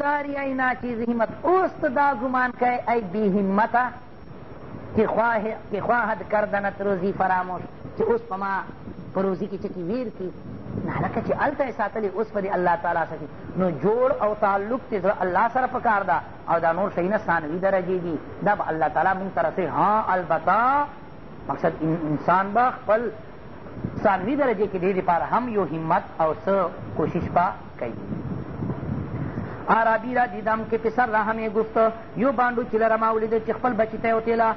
داری ای ناچیز همت اوست دا گمان که ای بی همتا که خواهد کردنت روزی فراموش چې اوس په ما په روزي کې چکې ویر کړي نه هلکه چې هلته یې ساتلې اوس په دې الله تعالی سکي نو جوړ او تعلق چې زړه الله سره پکار ده او دا نور شیونه ثانوي درجې دي دا به الله تعالی مونږ ته رسوي ها البته مقصد انسان به خپل ثانوي درجې کې دې دپاره هم یو همت او څه کوشش به کوي آرابی را دیدم که پسر را همه گفت یو بانډو چې لره ما ولیده چې خپل بچي ته یې وتیله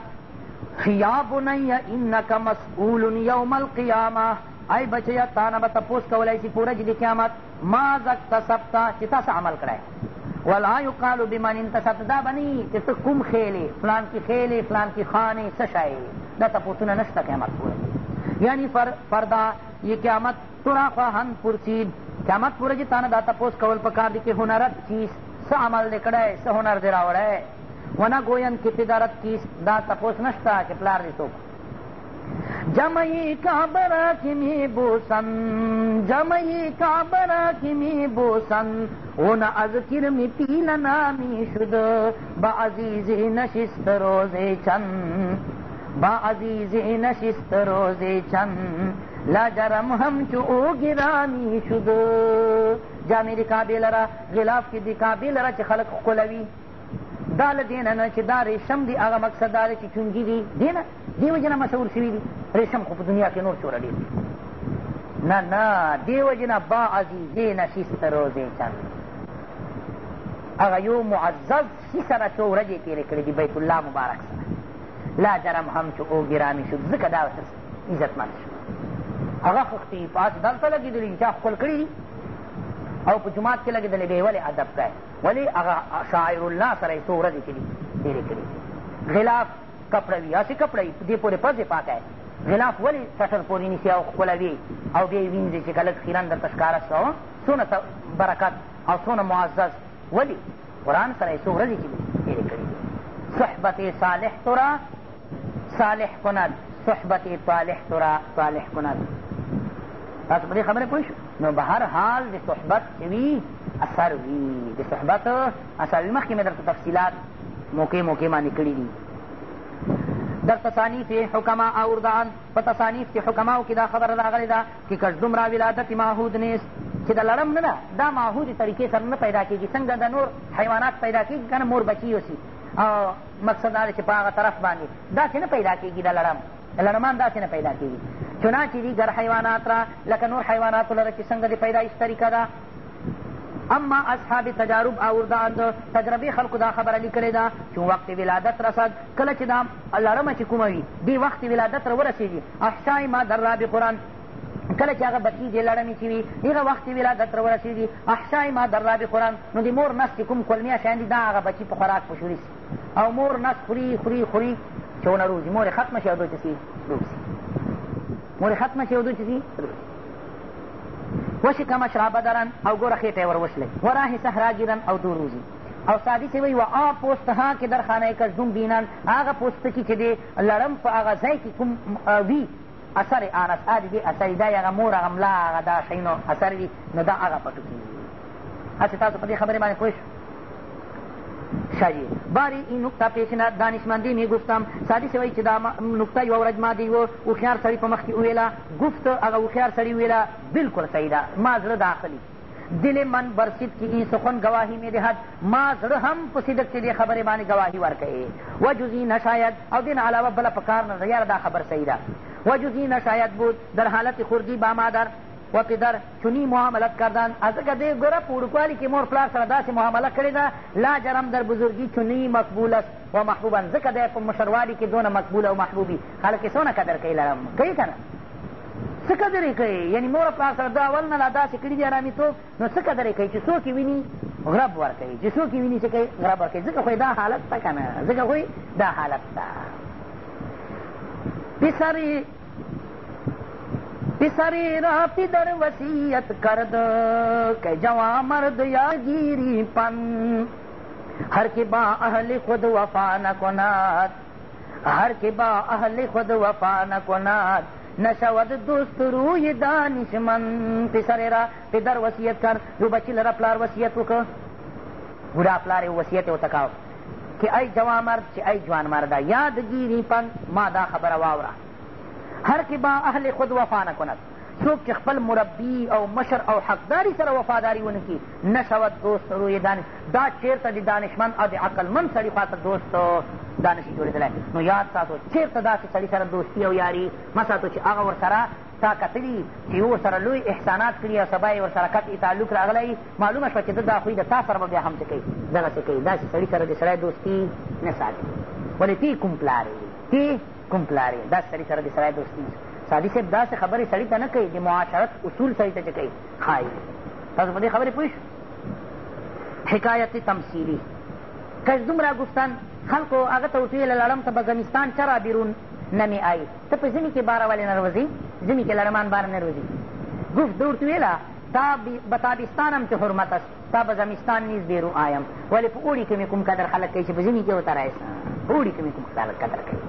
یا بنی انک مسئول یوم القیامه ای بچیا تانه به تپوس کولی شي پورج د قیامت ما اکتسبته چې تاسو عمل کړی ولا یقال بمن انتسبت دا به نه چې ته کوم خیلې فلان کې خیلې فلان کې خانې څه شی دا تپوسونه نشته قیامت پورې یعنی فردا یہ قیامت ترا خواهند پرسید قیامت پورے جی تانا داتا پوس کول پکار دی کہ ہنر چیز س عمل نکڑا ہے س ہنر دے راوڑا ہے ونا گوین کی دارت کیس دا تپوس نشتا کہ پلار دی تو جمعی کابرا کمی بوسن جمعی کابرا کمی بوسن اونا از کرمی پیل نامی شد با عزیز نشست روز چند با عزیز نشست روز چند لاجرم همچو او گرامی شده جامې د کعبې لره غلاف کې د کعبې لره چې خلک ښکلوي دا له دې نه نه چې دا ریشم دی هغه مقصد دا دی چې چونګي دي دې نه دې وجې نه مشهور شوي دي ریشم خو په دنیا کې نور چوره ډېر نه نه دې وجې نه با عزیزې نشیست روزې چند هغه یو معزز شي سره څو ورځې تېرې کړې دي بیت الله مبارک سره لا جرم هم چې او ګرامي شو ځکه دا عزتمند شو هغه خوختي په هسې دلته لګېدلي دي چا ښکل کړي دي او په جومات کښې لګېدلې بیا ولې ادب کوې ولې هغه شاعر الله سره یې څو ورځې چې دي تېرې کړي غلاف کپړه وي هسې کپړه وي دې پورې پرځې پاکه غلاف ولې سټر پورې نیسي او ښکلوي او بیا یې وینځي چې کله خیرن درته ښکاره شو څونه برکت او څونه معزز ولې قرآن سره یې څو ورځې چې دي تېرې کړي دي صحبت صالح تو را صالح کند صحبت طالح تو را طالح کند تاسو په دې خبرې پوه شو نو به هر حال د صحبت چې وي اثر وي د صحبت اثر مخکې مې درته تفصیلات موقع موقع باندې کړي دي در تصانیف حکما اوردان په تصانیف کې حکماو کې دا خبره راغلې ده چې کش دومره ولادت معهود نیست چې د لړم نه ده دا معهودې طریقې سره نه پیدا کېږي څنګه د نور حیوانات پیدا کېږي که نه مور بچي اوسي او مقصد دا چې په هغه طرف باندې داسې نه پیدا کېږي د لړم لړمان داسې نه پیدا کېږي چنانچې دي ګر حیوانات را لکه نور حیواناتو لره چې څنګه د پیدایش طریقه ده اما اصحاب تجارب اوردان د تجربې خلکو دا خبره لیکلې ده چې وخت ولادت رسد کله چې دا لړمه چې کومه وي دې وخت ولادت را ورسېږي احشای ما در را بقرآن کله چې هغه بچي دې لړمې چې وي هغه وخت ولادت را ورسېږي احشای ما در را بقرآن نو د مور نس چې کوم کولمیا شیان دي دا هغه بچي په خوراک پشوري او مور نس خوري خوري خوري که اون روزی مهر ختم شه دو چیزی روزی مهر ختم شه دو چیزی روزی وشکم اشرابه درن او گوره خیطه ور وشلی و راه صحرا گیرن او دو روزی او سادی سی وی و آ پوستها که در خانه کزدون بینن آغا پوستکی چې دی لړم په هغه ځای کې کوم وي اثر آنس آ دی اثر دا هغه مور هغه ملا هغه دا شینو اثر وي نو دا هغه پټو کېږي هسې تاسو په دې خبرې باندې پوه شوی باری این نکته پیشنه دانشمندی می گفتم سادی شوی چې دا نکته یوه ورځ ما د یوه هوښیار سړي په مخکې وویله گفت هغه هوښیار سړي وویله بلکل صحیح ده ما زړه داخلي دل من برسید کی این سخن گواهی می دهد ما زړه هم په صدق چې دې خبرې باندې گواهی ورکوي وجزی نه شاید او دین علاوه بله په کار نه یاره دا خبر صحیح ده وجزی نه شاید بود در حالت خوردی با مادر و پدر چنی معاملت کردن از اگه دی گره پورکوالی که مور پلار سره داسې معامله کړې ده لا جرم در بزرگی چنی مقبول است و محبوبا ځکه دی په مشروالی کې دونه مقبول او محبوبي خلک یې څونه قدر کوي لرم کوي که نه څه قدر یې کوي یعنې مور پلار سره د اول نه لا داسې کړي دي ارامیتوب نو څه قدر یې کوي چې څوک ویني غرب ورکوي چې څوک ویني چې کوي غرب ورکوي ځکه خو دا حالت ته که نه ځکه خو دا حالت ته پسر پسری را پدر وسیعت کرد که جوا مرد یا گیری پن هر که با اهل خود وفا نکند هر که با اهل خود وفا نکند نشود دوست روی دانشمن پسر را پدر وصیت کرد یو بچی لره پلار وصیت وکړه بوډا پلار یې وصیت یې ورته کاوه چې ای جوامرد چې ای جوانمرده یادګیري پن ما دا خبره واوره هر که با اهل خود وفا نکند څوک چې خپل مربی او مشر او حقداری سره وفاداری ونکړي نشود دوست روی دانش دا چیرته د دانشمند او د عقلمند سړي خواته دوست دانشي جوړېدلی نو یاد ساتو چیرته داسې سړي سره دوستي او یاري مه ساتو چې هغه ورسره تا کتلي چې یو ورسره لوی احسانات کړي او سبا یې ورسره قطعي تعلق راغلی معلومه شوه چې ده دا خوی د تا سره به بیا هم څه کوي دغسې کوي داسې سړي سره د سړی دوستي نه ساتي ولې تی کوم پلارې تی کوم پلار یې داسې سړي سره د سړی دوستي سادي صاحب داسې خبرې سړي ته نه کوي د معاشرت اصول سړي ته چې کوي ښایي تاسو په دې خبرې پوه حکایت تمثیلی کش دومره گفتن خلکو هغه ته ورته ویله لړم ته بزمستان چه را بیرون نمی آیی ته په ژمي کې باره ولې نه روځې ژمي کې لړمان باره نه روځي گفت ده ورته ویله تا به تابستانم چې حرمت است تا به زمستان نیز بیرو آیم ولې په اوړي کې مې کوم قدر خلک کوي چې په ژمي کې ورته رایسه په اوړي کې مې کوم خلک قدر کوي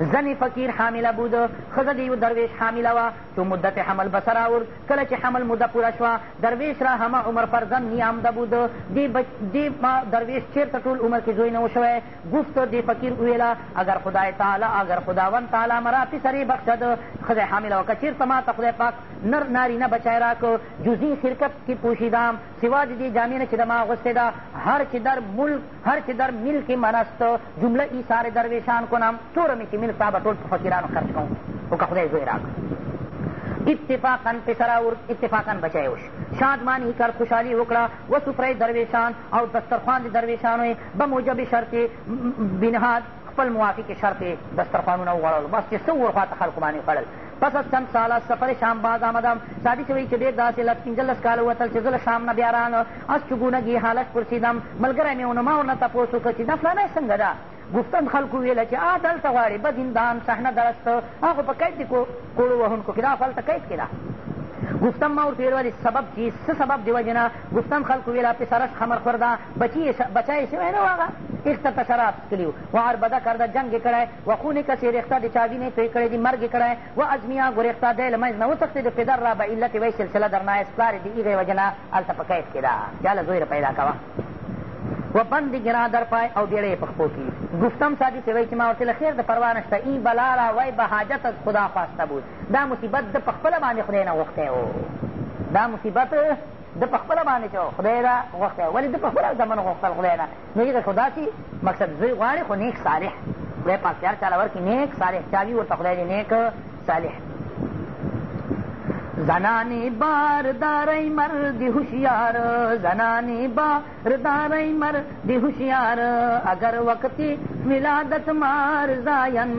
زن فقیر حامله بود ښځه د یو درویش حامله وه چې مدت حمل به سره ور کله چې حمل موده پوره شوه درویش را همه عمر پر زن نیامده بود دې درویش چېرته ټول عمر کې زوی نه و شوی گفت دې فقیر وویله اگر خدای تعالی اگر خداوند تعالی مرا پسرې بخشد ښځه حامله وه که چېرته ما ته خدای پاک نر نارینه بچی راکړ جزي خرکت کې پوشیدم سوا د دې جامې نه چې د ما اغوستې ده هر چې در ملک هر چې در ملک منست جمله ایثار درویشان کنم چورمې چې مؤمن سا به ټول په فقیرانو خرڅ کوم خو که خدای زوی راکړه اتفاقا پسره اتفاقا بچی وشو شادمانی کرد خوشحالی وکړه و سفره درویشان او دسترخوان د درویشانو یې به موجب شرط بنهاد خپل موافق شرط دسترخوانونه وغوړل بس چې څه ورخواته خلکو باندې وخوړل پس از چند ساله سفر شام باز آمدم سادی سوی چې ډېر داسې لس پنځلس کاله وتل چې زه له شام نه بیا راغلم از چګونګي حالت پرسېدم ملګری مې ونه ما ورنه تپوس وکړ چې دا فلانی څنګه ده گفتم خلکو ویله چې آ دلته غواړې به زندان صحنه درست هغه په قید د کوړو وهونکو کې دا خو هلته قید کې ده گفتم ما ورته ویل ولې سبب چې څه سبب د وجې گفتم خلکو ویله پسرش خمر خورده بچی یې شوی نه و هغه اخته ته شراب څکلي و عربده کرده جنګ یې کړی و خونې کسې رېخته د چا وینې توی کړی دي مرګ یې کړی و ازمیا ګورېخته دی له منځ نه وتښتېد پدر را به علت وی سلسله درنایست پلار یې د هغې وجې نه هلته په قید کې ده چاله زوی پیدا کوه و بند گنا در پای او بیړه یې پخپو کې گفتم سادی سه وایي چې ما ورته له خیر د پروا نشته این بلا را وای به حاجت از خدا خواسته بود دا مصیبت ده پخپله باندې خدای نه غوښتی و دا مصیبت ده پخپله باندې چې خدای را غوښتی ولې ده پخپله زمن غوښتل خدای نه نو ځکه خو داسې مقصد زوی غواړي خو نیک صالح خدای پاک هر چا له ورکړي نیک صالح چاوي ورته خدای دې نیک صالح زنانی بار دارای مرد هوشیار زنانی بار دارای مرد هوشیار اگر وقتی ولادت مار زاین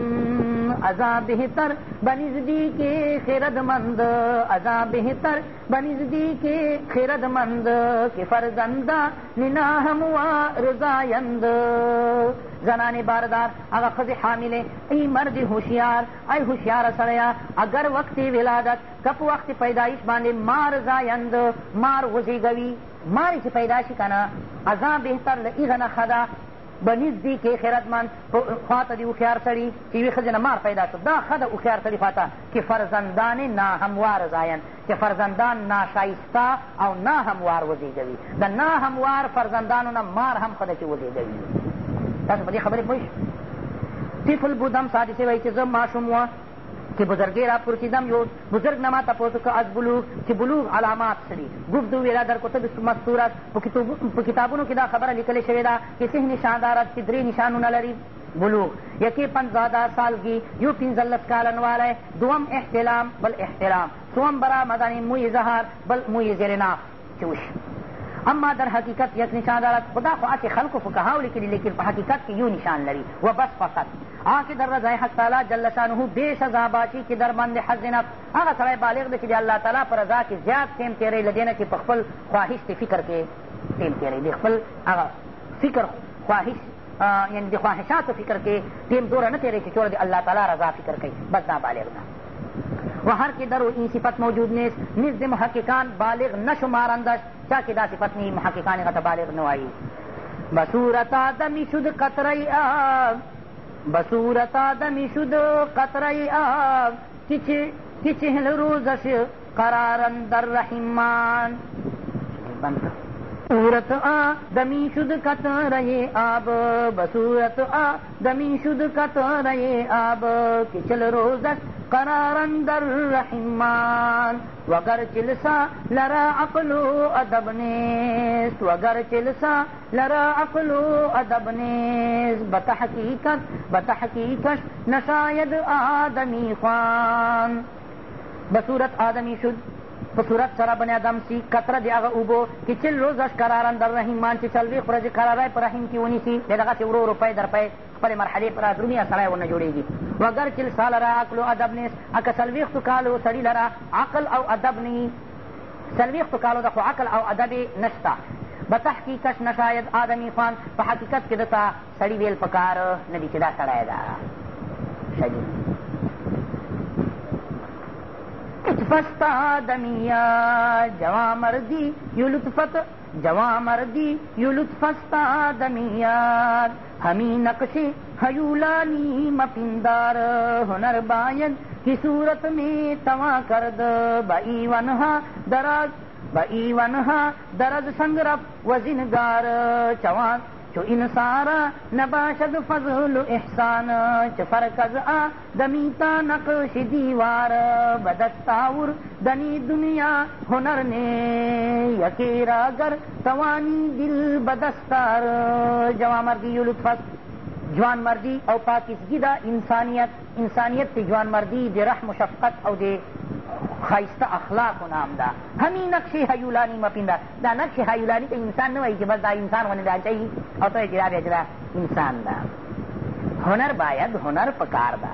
ازا بهتر بنزدی که خیردمند ازا بهتر بنزدی که خیردمند که فرزنده ننا هموا رضایند زنان باردار هغه ښځې حاملې ای مرد هوشیار ای هوشیاره سړیا اگر وقتی ولادت کپ وقت وخت پیدایش باندې مار زایند مار وزیږوي مارې چې پیدا شي که نه ازا بهتر له هغه نښه ده به نږدې کې خیرتمند خواته دې هوښیار سړي چې یوې ښځې نه مار پیدا شو دا ښه ده هوښیار سړي خواته چې فرزندان ناهموار زایند چې فرزندان ناشایسته او ناهموار وزیږوي د ناهموار فرزندانو نه مار هم ښه ده چې وزیږوي تاسو په دې خبرې پوه طفل بودم سادسې وایي چې زه ماشوم وه که بزرگی را پرسیدم یو بزرگ نما تپوس که از بلوغ چې بلوغ علامات څه دي گفت ویلا در کتب مستورت په کتابونو کې دا خبره لیکلې شوې ده چې سه نشاندارت چې درې نشانونه لري بلوغ یکی پنځاده سالګي یو پنځلس کالن والی دوم احتلام بل احترام څوم برآمدنې موی زهر بل موی زرنا چوش اما در حقیقت یک نشان دارد خدا خو هسې خلکو فقهاو لیکلي لیکن په حقیقت کې یو نشان لري و بس فقط آنکه در رضای حق تعالی جل شانه بېسزا باشي چې در باندې حظ نفس هغه سړی بالغ دی چې د الله تعالی په رضا کې زیات ټیم تیری له دې نه چې په خپل خواهش د فکر کې ټیم تیری د خپل هغه فکر خواهش یعنې د خواهشاتو فکر کې ټیم دوره نه تیری چې چوره د الله تعالی رضا فکر کوي بس دا بالغ ده و هر که در او این صفت موجود نیست نزد محققان بالغ نشمارندش چا که دا صفت نی محققان غته بالغ نوایی بصورت آدمی شد قطره آب بصورت آدمی شد قطره آب که چهل روزش قرارن در رحمان بند صورت آدمی شد کت رہے آب بصورت آدمی شد کت رہے آب کچل روزت قرارن در رحمان وگر چلسا لرا عقل و ادب نیست وگر چلسا لرا عقل و ادب نیست بتحقیقت بتحقیقش نشاید آدمی خوان بصورت آدمی شد په صورت سره بنی آدم سي کتره د هغه اوبو چې چل روزش قرارن در رحیمان چې څلوېښت ورځې قراری په رحیم کې ونیسي د دغسې ورو ورو پی در پی خپلې مرحلې پر درومي سړی ورنه جوړېږي وګر چل ساله را عقل و ادب نیس اکه څلوېښتو کالو سړي لره عقل او ادب نه څلوېښتو کالو د خو عقل او ادب یې نشته به تحقیقش نه شاید آدمی خان په حقیقت کې ده ته سړي ویل پکار نه دي چې دا سړی ده شدید لطفستا دمیا جوامردی یو لطفت جوامردی یو لطفستا دمیار همی نقش حیولانی مپندار هنر باید کی صورت میں توا کرد بئی ونها دراز بئی ونها درز سنگرف وزنگار چوان چو انسارا نباشد فضل احسان چو فرکز آ دمیتا نقش دیوار بدت تاور دنی دنیا هنر نه یکیرا گر توانی دل بدستار جوامردی لطفت جوان مردی او پاکستگی دا انسانیت انسانیت تی جوان مردی دی رحم و شفقت او دی خایسته اخلاقو نام ده همین نقش حیولانی مپین ده دا نقش حیولانی ته انسان نه وایي چې بس دا انسان غوندې دا چی او ته چې دا بیا چې دا انسان ده هنر باید هنر پکار ده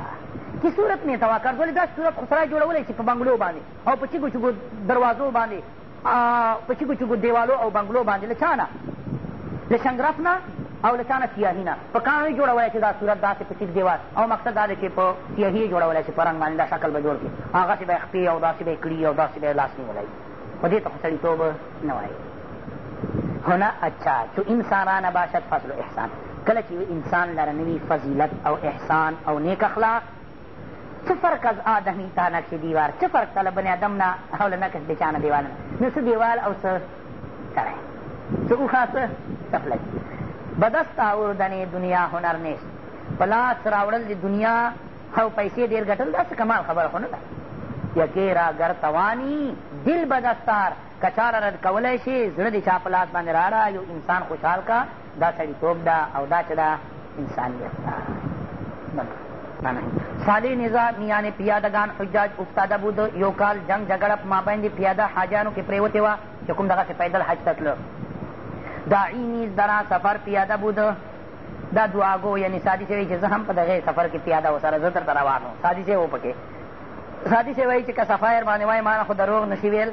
چې صورت مې تواکر ولې دا صورت خو سړی جوړولی شي په بنګلو باندې او په چیګو چیګو دروازو باندې په چیګو چیګو دیوالو او بنګلو باندې له چا نه له شنګرف نه او له چا نه سیاهي نه په کاڼو یې جوړولی چې دا صورت داسې په تیک دیوال او مقصد دا دی چې په سیاهي یې جوړولی چې په رنګ باندې دا شکل به جوړ کړي هغسې به یې خپې او داسې به یې کړي او داسې به یې لاس نیولی خو دې ته خو سړیتوب نه وایي هنه اچھا چو انسانانه باشد فضل و احسان کله چې انسان لره نوي فضیلت او احسان او نیک اخلاق څه فرق از آدمی تا نقش دیوار څه فرق تا له بني ادم نه او له نقش د چا نه دیوال نه څه دیوال او څه سړی څه اوښه څه څپلۍ به دست آوردنې دنیا هنر نیست په لاس راوړل د دنیا او پیسې ډېر ګټل داسې کمال خبره خو نه ده یکې راګر توانی دل به دستار که چا را رد کولی شي زړه د چا په لاس باندې راړه یو انسان خوشحال کا دا سړیتوب ده او دا چې ده انسانیت ده صالح نظام میانې پیادهګان حجاج استاده بود یو کال جنګ جګړه په مابین د پیاده حاجیانو کې پرېوتې وه چې کوم دغسې پیدل حج ته تله داعی نیز درا سفر پیاده بود دا دعاګو یعنی سادی سے وایي چې زه هم په دغه سفر کې پیاده وسره زه درته روان وم سادی سے و پکې سادی سے وایي چې که سفایر باندې وایي مانه خو دروغ نشي ویل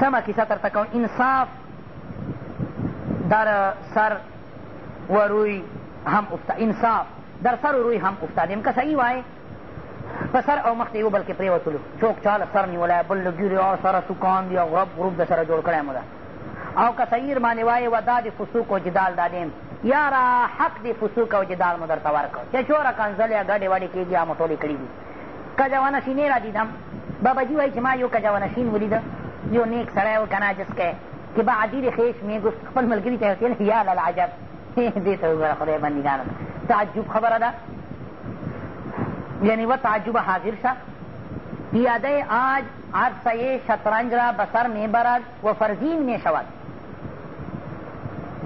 سمه کیسه درته کوم انصاف در سر و روی هم افتا انصاف در سر و روی هم افتادیم که صحیح وایي په سر او مخ ته یو بل کې پرېوتلو څوک چاله سر نیولی بل له ګیرې سره سوکان دی او غرب غروب د سره جوړ کړی مو ده او که صحیح باندې وایې و دا د فسوق و جدال دا دیم یاره حق د فسوق او جدال مو درته ورکړ چې چوره کنځلې ګډې وډې کېږي او مو ټولې کړي دي کجوانشینې را دیدم باباجي وایي چې ما یو کجوانشین ولیده یو نیک سړی و که نه جسکی که به عدیل خیش می گفت خپل ملګري ته ویل یا للعجب دې ته وګوره خدای بندګانو تعجب خبره ده یعنی و تعجب حاضر شه پیاده آج عرصه شطرنج را به سر میبرد و فرزین میشود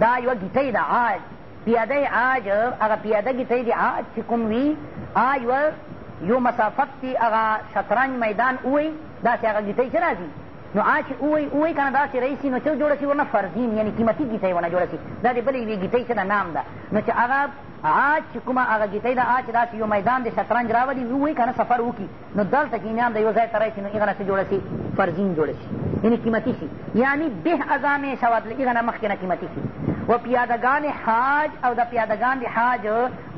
دا یوه ګیتۍ ده عاج پیاده عاج هغه پیاده ګیتۍ د عاج چې کوم وي عاج یوه یو مسافت چې هغه شطرنج میدان ووی داسې هغه ګیتۍ چې را ځي نو عاج چې ووی ووی که نه داسې رئیسي نو څه جوړه شي ورنه فرضین یعنې قیمتي ګیتۍ ورنه جوړه شي دا د بلې یوې ګیتۍ چې ده نام ده نو چې هغه عاج چې کومه هغه ګیتۍ ده عاج داسې یو میدان د شطرنج را ولي ووی که نه سفر وکړي نو دلته چې انعام د یو ځای ته راشي نو هغه نه څه جوړه شي فرضین جوړه شي یعنې قیمتي شي یعنې به ازامې شود له هغه نه مخکې نه قیمتي شي و پیادگان حاج او د پیادگان د حاج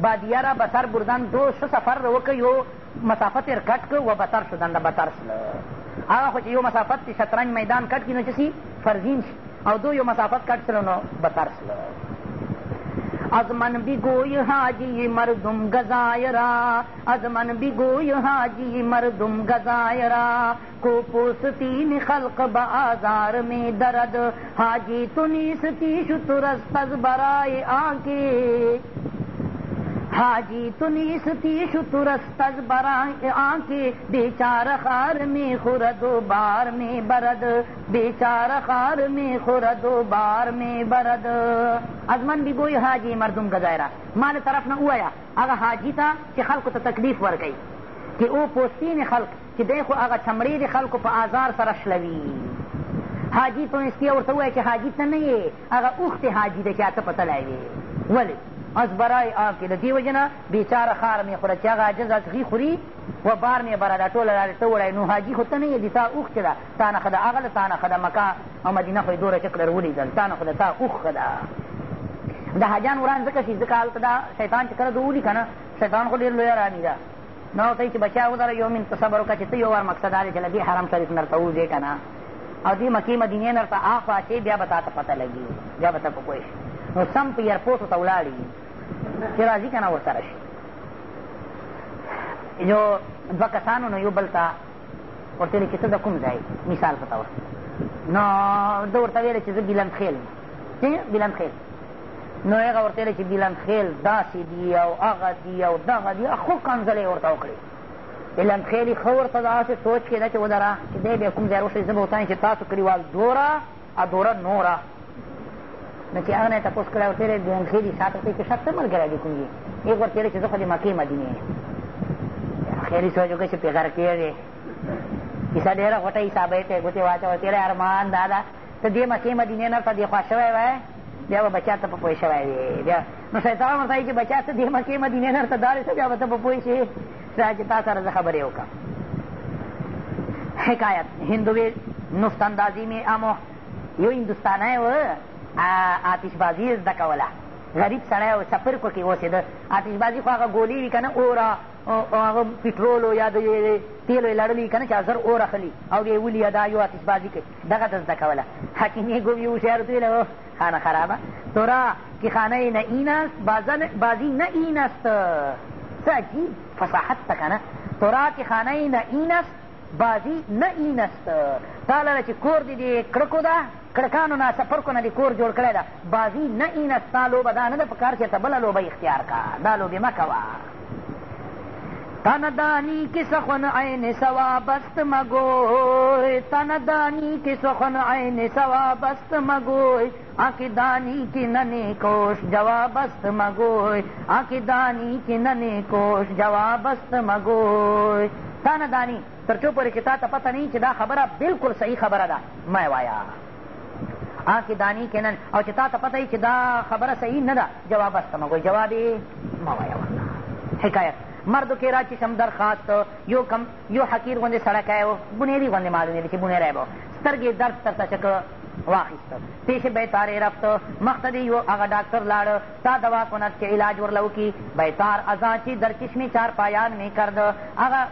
بادیه را بسر بردن دو ښه سفر را وکیو مسافه تر کټ که و بتر شدن له بتر سله هغه خو چې یو مسافت چې شطرنج میدان کټ کړي نو چې سي فرزین شي او دو یو مسافت کټ سله نو بتر سله अजमन बि गो हाजी मरदम गज़ायरा अज़मन बि गो हाजी मरदम गज़ायरा कोन खलक आज़ार में दरद हाजी तुन चीश तुरस तज़बराए आगे حاجی تنیس تیش ترست از برائے آنکھیں بیچار خار میں خورد و بار میں برد بیچار خار میں خورد و بار میں برد از من بھی گوئی حاجی مردم کا دائرہ مال طرف نه ووایه هغه حاجي ته چې خلکو ته تکلیف ورکوي چې او پوستین خلک چې دی خو هغه چمړې د خلکو په آزار سره شلوي حاجي تو نسکیه ورته ووایه چې حاجي ته نه یې هغه اوښتې حاجي ده چې هته پتلی وې ولې از برای آب که د دې وجې نه بېچاره خار مې خوره چې هغه عجز اسغي خوري و بار مې بره دا ټوله راړسته وړی نو حاجي خو ته نه یې دي تا اوښ چې ده تا نه ښه ده هغه ده تا نه ښه ده مکه او مدینه خو یې دوره شکل در ولیدل تا نه خو ده تا اوښ ښه ده د حاجان وران ځکه شي ځکه هلته دا شیطان چې کله ده ولي که نه شیطان خو ډېر لویه راني ده نو ورته چې بچا ودره یو من ته صبر وکړه چې ته یو وار مقصد دا دی چې له دې حرم شریف نه ورته ووځې که نه او دې مکې مدینې نه ورته آخوا چې بیا به تا ته پته لګي بیا به ته په پوه شي نو سم په ایرپورټ ورته ولاړ چې راځي که نه ورسره شي جو دوه کسانو نو یو بل ته ورته ویلې چې ته د کوم ځای مثال په تور نو ده ورته ویلې چې زه بیلندخیل یم بیلندخیل نو هغه ورته ویلې چې بیلندخیل داسې دي او هغه دي او دغه دي خو کنځلې ورته وکړې علم خیلی ښه ورته داسې سوچ کېده چې ودره چې دی بیا کوم ځای وښي زه به وتایم چې تاسو کلیوال دوره ادوره نوره نو چې هغه نه یې تپوس کړی ورته یې دومخې دي سات روپۍ کې شک څه ملګری دي کوم دي هېڅ ورته یې چې زه خو د مکې مدینې یم خیر سوچ وکړې چې پېغر کې دی کیسه ډېره غټه حسابه یې ته ګوتې واچوه تېره ارمان دا ده ته دې مکې مدینې نه ورته دېخوا شوی وای بیا به بچا ته په پوه شوی وې بیا نو شیطان ورته وایي چې بچا ته دې مکې مدینې نه ورته دارې شه بیا به ته په پوه شې راځه چې تا سره زه خبرې وکړم حکایت هندوی نفت اندازی میں امو یو ہندوستان ہے وہ آتشبازي زده کوله غریب سړی و څپرکو کښې اوسېده آتشبازي خو هغه ګولې وي که نه اوره هغه پټرولو یا د تیلو یې لړلي که نه چې زر اور اخلي او یې ولي دا یو آتشبازي کوي دغه ته زده کوله حکیمې ګوم یې هوښیارو ته ویله خانه خرابه تورا که خانه نه این است بازی نه این است څه عجیب فصاحت ته که نه تورا که خانه نه این است بازی نه این است تا لره چې کور دې د کړکو ده کړکانو نه څپرکو نه دې کور جوړ کړی ده بازي نه اینه ستا لوبه دا نه ده په کار چې ته بله لوبه اختیار کا دا لوبې مه کوه تندانی کی سخن عین سوا بست مگوی تندانی کی سخن عین سوا بست مگوی آکی دانی کی ننی کوش جواب است مگوی آکی دانی کی ننی کوش جواب است مگوی تندانی ترچو پوری چې تا ته پته نه چې دا خبره بلکل صحیح خبره ده مه وایه آنکې دانی کینن او چې تا ته پته چې دا خبره صحیح نه ده جواب است مه وایي جواب یې مه وایه حکایت مردو کې را چې شم درخواست یو کم یو حقیر غوندې سړکی و بنیري غوندې معلومېدې چې بنیری به سترګې درد ترته چکه واخیسته پیش بیتار یې رفته مخته دې یو هغه ډاکتر لاړه تا دوا کند چې علاج ورله وکړي بیتار ازاں چې در چشمې چار پایان مې کرد هغه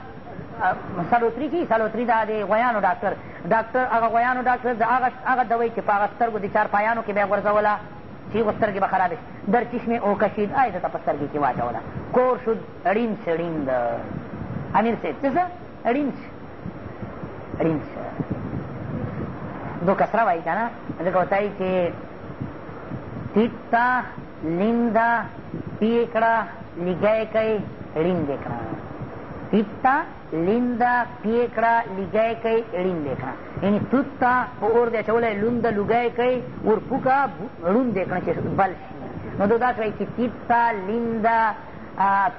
سلوتري کي سلوتري دا د غویانو ډاکتر ډاکتر هغه غویانو ډاکتر د هغه هغه دوی چې په هغه سترګو د چارپایانو کې به یې غورځوله چې هغو سترګې به خرابې شي در چشمې اوکشید ای دته په سترګې کې واچوله کور شد ړینچ ړیند امیر صاحب څه څه ړینچ ړینچ دو کسره وایي که نه ځکه ورته وایي چې ټیټ ته لینده پی یې کړه لګی یې کوي ړیند یې کړه ټیټ ته لنده پی کړه لجای کوي ړیندې کړه یعنې توت ته په اور دی اچولی لونده لوګی کوي ورپوکه ړوندې کړه چې بل شي نو دو دا کړئ چې تیت ته لنده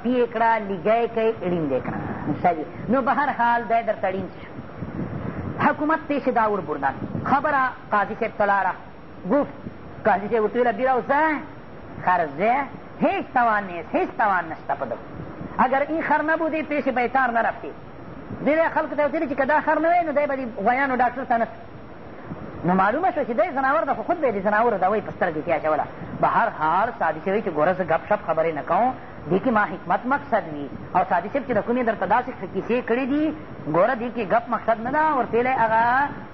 پی کړه لجای کوي ړیندې کړه صحیح نو به هر حال دی درته ړیند شو حکومت پیش دا وربردن خبره قاضي صاحب ته لاړه گفت قاضي صاحب ورته ویله بیره اوسه خرزه هیچ توان نیست هیچ توان نشته په ده اگر این خر نبودی پیش بیتار نرفتی دیده خلکو ته وتیلي چې که دا خر نه وی نو دی به د غویانو ډاکټر ته نه نو معلومه شوه چې دی ځناور ده خو خود به یې د ځناورو داوی په سترګې کې اچوله به هر حال سادي صاحب چې ګوره زه ګپ شپ خبرې نه کوم دې کې ما حکمت مقصد وي او سادي صاحب چې د کومې درته داسې کیسې کړي دي ګوره دې کې ګپ مقصد نه ده ورپېله هغه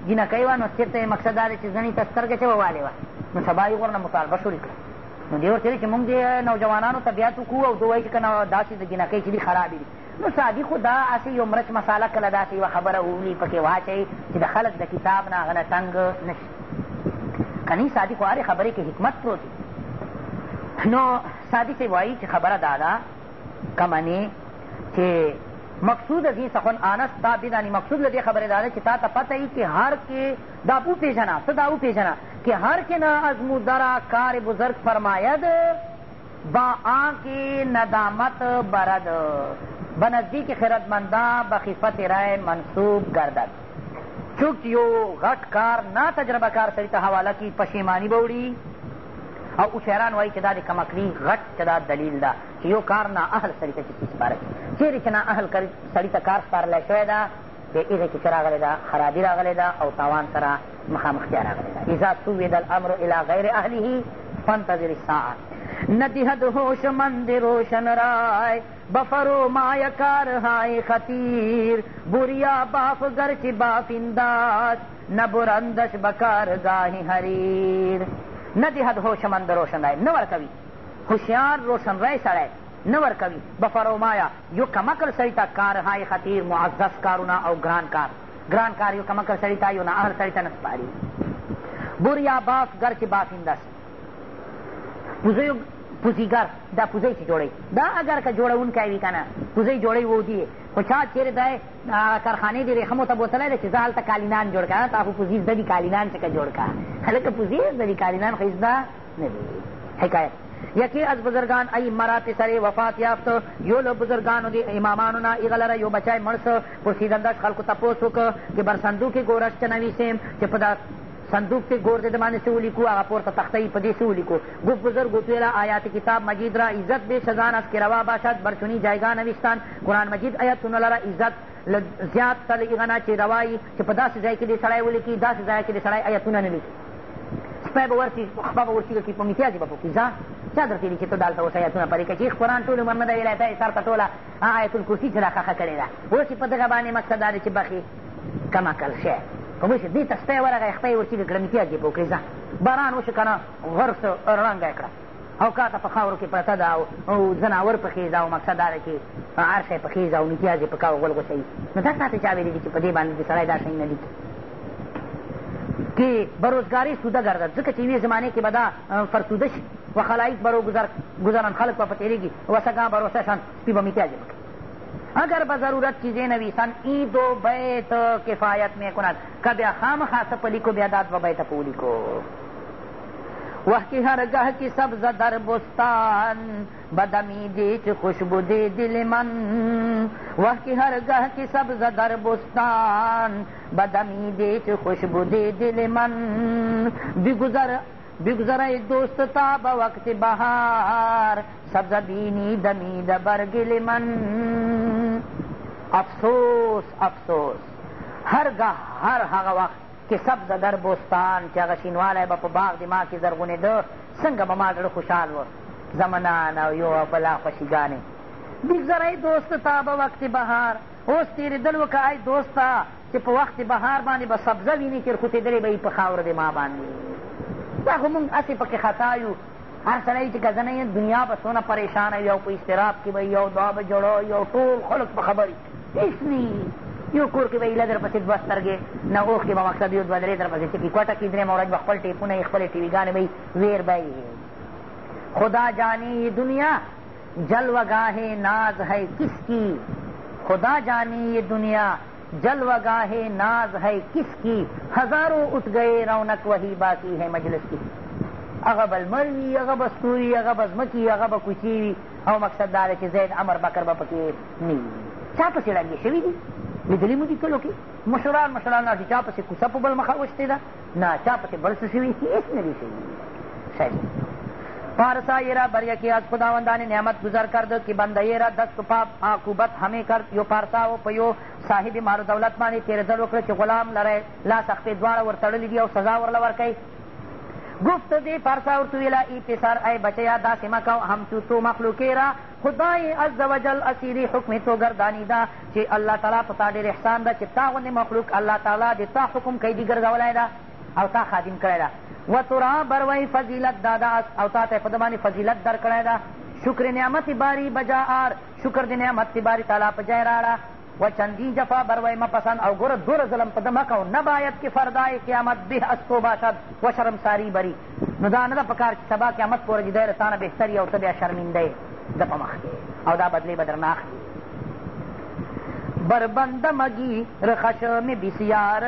جینکۍ وه نو صرف ته مقصد دا دی چې زنې ته سترګه چې ووالې وه نو سبا یې ورنه مطالبه شروع کړه نو دې ورته وي چې موږ دې نوجوانانو طبیعت وکړو او دوی چې که نه داسې د جنکۍ چې دي خرابې دي نو سادي خو دا هسې یو مرچ مساله کله داسې یوه خبره وولي پکې واچوي چې د خلک د کتاب نه هغه نه تنګ نه شي که نه سادي خو هرې خبرې کې حکمت پروت نو سادي صاحب وایي چې خبره دا ده که منې چې مقصود از این سخن آنست تا بدانی مقصود له دې خبرې دا ده چې تا ته پته وي چې هر کې دا وپېژنه ته دا وپېژنه که هر که نه از مدرا کار بزرگ فرماید با آنکه ندامت برد به نزدیک خردمندا به خفت رای منصوب گردد چونک یو غټ کار نا تجربه کار سړي ته حواله کي پشیماني به وړي او اشعران وایي چې دا د کمکلي غټ چې دا دلیل ده یو کار نااهل سړي ته چې سپارئ چېرې چې نااهل سړي ته کار سپارلی شوی ده د هغې کې څه راغلې ده خرابي راغلې ده او تاوان سره مخامختیا راغلې ده اذا سوید الامر الی غیر اهله فانتظر الساعه ندهد هوش مند روشن رائے بفرو مایا کار های خطیر بریا باف گرچ باف انداز نبرندش بکار گاہی حریر ندهد هوش مند روشن رائے نور کوي هوشیار روشنرای سړی نه ورکوي بفرومایا یو کمکل سړي ته کارهای خطیر معزز کارونه او ګران کار ګران کار یو کمکل سړي ته یو نااهل سړي ته نه سپاري بوریا باف ګر چې بافینده شي پوزیو پوزیګر دا پوزی چې جوړی دا اگر که جوړونکی وي که نه پوزی جوړی وودي خو چا چېرې دی هغه کارخانې د رېخمو ته بوتلی دی چې زه هلته کالینان جوړ کړه تا خو پوزي زده دي کالینان څکه جوړ کړه هلکه پوزي زده دي کالینان خو یې زده نه دی حکایت یکی از بزرگان ای مرا پسر وفات یافت یو له بزرگانو دی امامانو نه هغه لره یو بچی مړ څه پوسېدندش خلکو تپوس وکړه چې بر صندوق کې ګورش څه نویسیم چې په صندوق ته ګور دې د باندې څه ولیکو هغه پورته تختۍ په دې څه ولیکو ګف گزر گوتویلا آیات کتاب مجید را عزت بے سزان از که روا باشد برچونی جایگاه نویستان قرآن مجید آیتونه لره عزت زیات تل هغه نه چې روایي چې په داسې ځای کې دې سړی ولیکي داسې ځای کې دې سړی آیتونه نه لیکي سپی به ورسي خپه به ورسي کړي په امتیاز به پکې ځه چا درته ویلي چې ته دلته اوس ایتونه پرې کړه چې قرآن ټول عمر نه دی ویلی تا یې سر ته ټوله هغه ایتالکرسي چې دا خښه کړې ده اوس یې په دغه باندې مقصد دا دی چې بخي کم عقل شی په شو دې ته سپی ورغی خپه یې ورسي کړه امتیاز یې په وکړي ځه باران وشو که نه غر څه رنګه یې کړه او کاته په خاورو کې پرته ده او ځناور پکې ده او مقصد دا ده چې هر شی پکې ده او امتیاز یې په کا غلغوسوي نو دا تاته چا ویلي دي چې په دې باندې د سړی دا شی نه لیکي کې به روزګاري سوده ګرځد ځکه چې یوې زمانې کې به دا فرسوده شي و خلایق به روګزرن خلک به پتېرېږي و سګاں به روسشن سپي به میتیاجه بکړي اگر به ضرورت چیزیں نویسن ای دو بیت کفایت میں کند که بیا خامخا سپلی کو بیا داد و بیت پولی کو وہ کی ہر گہ کی سبز در بستان بدمی دی چه خوشبو دی دل من وقتی هر گه کی سبز در بستان بدمی دی چه خوشبو دی دل من بگذر بگذر ای دوست تا با وقت بهار سبز بینی دمید برگل من افسوس افسوس هرگه هر هغه وخت چې سبزه در بوستان چې هغه شینوالی به په باغ د ما کې زرغونېده څنګه به ما زړه خوشحال و زمنان او یو بلا خوشیگانی بگذر ای دوست تا به وقت بهار اوس تېرېدل وکړه ای دوسته چې په وخت بهار باندې به سبزه وینې تېرخوتېدلې به یي په خاوره د ما باندې دا خو موږ هسې پکې خطا یو هر سړی چې که دنیا به څونه پریشانه وي او په اضطراب کې به یو دا به جوړه یو ټول خلک به خبرې هېڅ نه یو کور کې به ایله در پسې دوه سترګې نه اوښکې به مقصد یو دوه درې در پسې چې کوټه کې درېیمه ورځ به خپل ټیپونه یې خپلې ټي وي ګانې به ویر به یې خدا جانی یہ دنیا جل و گاہے ناز ہے کس کی خدا جانی یہ دنیا جل و گاہے ناز ہے کس کی ہزاروں اٹھ گئے رونق وہی باقی ہے مجلس کی اغب اغب استوری اغب ازمکی اغب کچیوی او مقصد دارے ہو زید امر بکر با بکیر چاپ سے لائگی شیوی جی کلو مجھے مشران مشران مشورہ چا چاپ سے کچھ بل مکھا گوشتے تھا نہ چاپ سے بل شاید پارسایی را بر یکی از خداوندان نعمت گذر کرد که بنده را دست و پا عاقوبت همه کرد یو پارسا و په یو صاحب مال دولت باندې تېرېدل وکړه چې غلام لری لا سختې دواړه ورتړلي دي او سزا ورله ورکوي گفت دی پارسا ورته ویله ای پسر ای بچیا داسې مه کو همچو تو مخلوقې را خدای عز وجل اسیري حکم تو ګردانیده چې الله تعالی په تا ډېر احسان ده چې تا غوندې مخلوق الله تعالی د تا حکم قیدي ګرځولی ده او تا خادم کړی ده و ترا بروی فضیلت دادا او تا ته په ده باندې فضیلت در کړی ده شکر نعمت باری بجا آر شکر د نعمت باری تعالی په ځای راړه و چندی جفا بروی مپسند او ګوره دوره ظلم په ده مه کوو نه باید کې فردای قیامت به استو باشد و شرمساری بري نو دا نه ده په کار چې سبا قیامت پورې چې دی رتانه بهتر یي او ته بیا شرمنده د په مخ او دا بدلې به درنه اخلي بربند مگی رخشم بسیار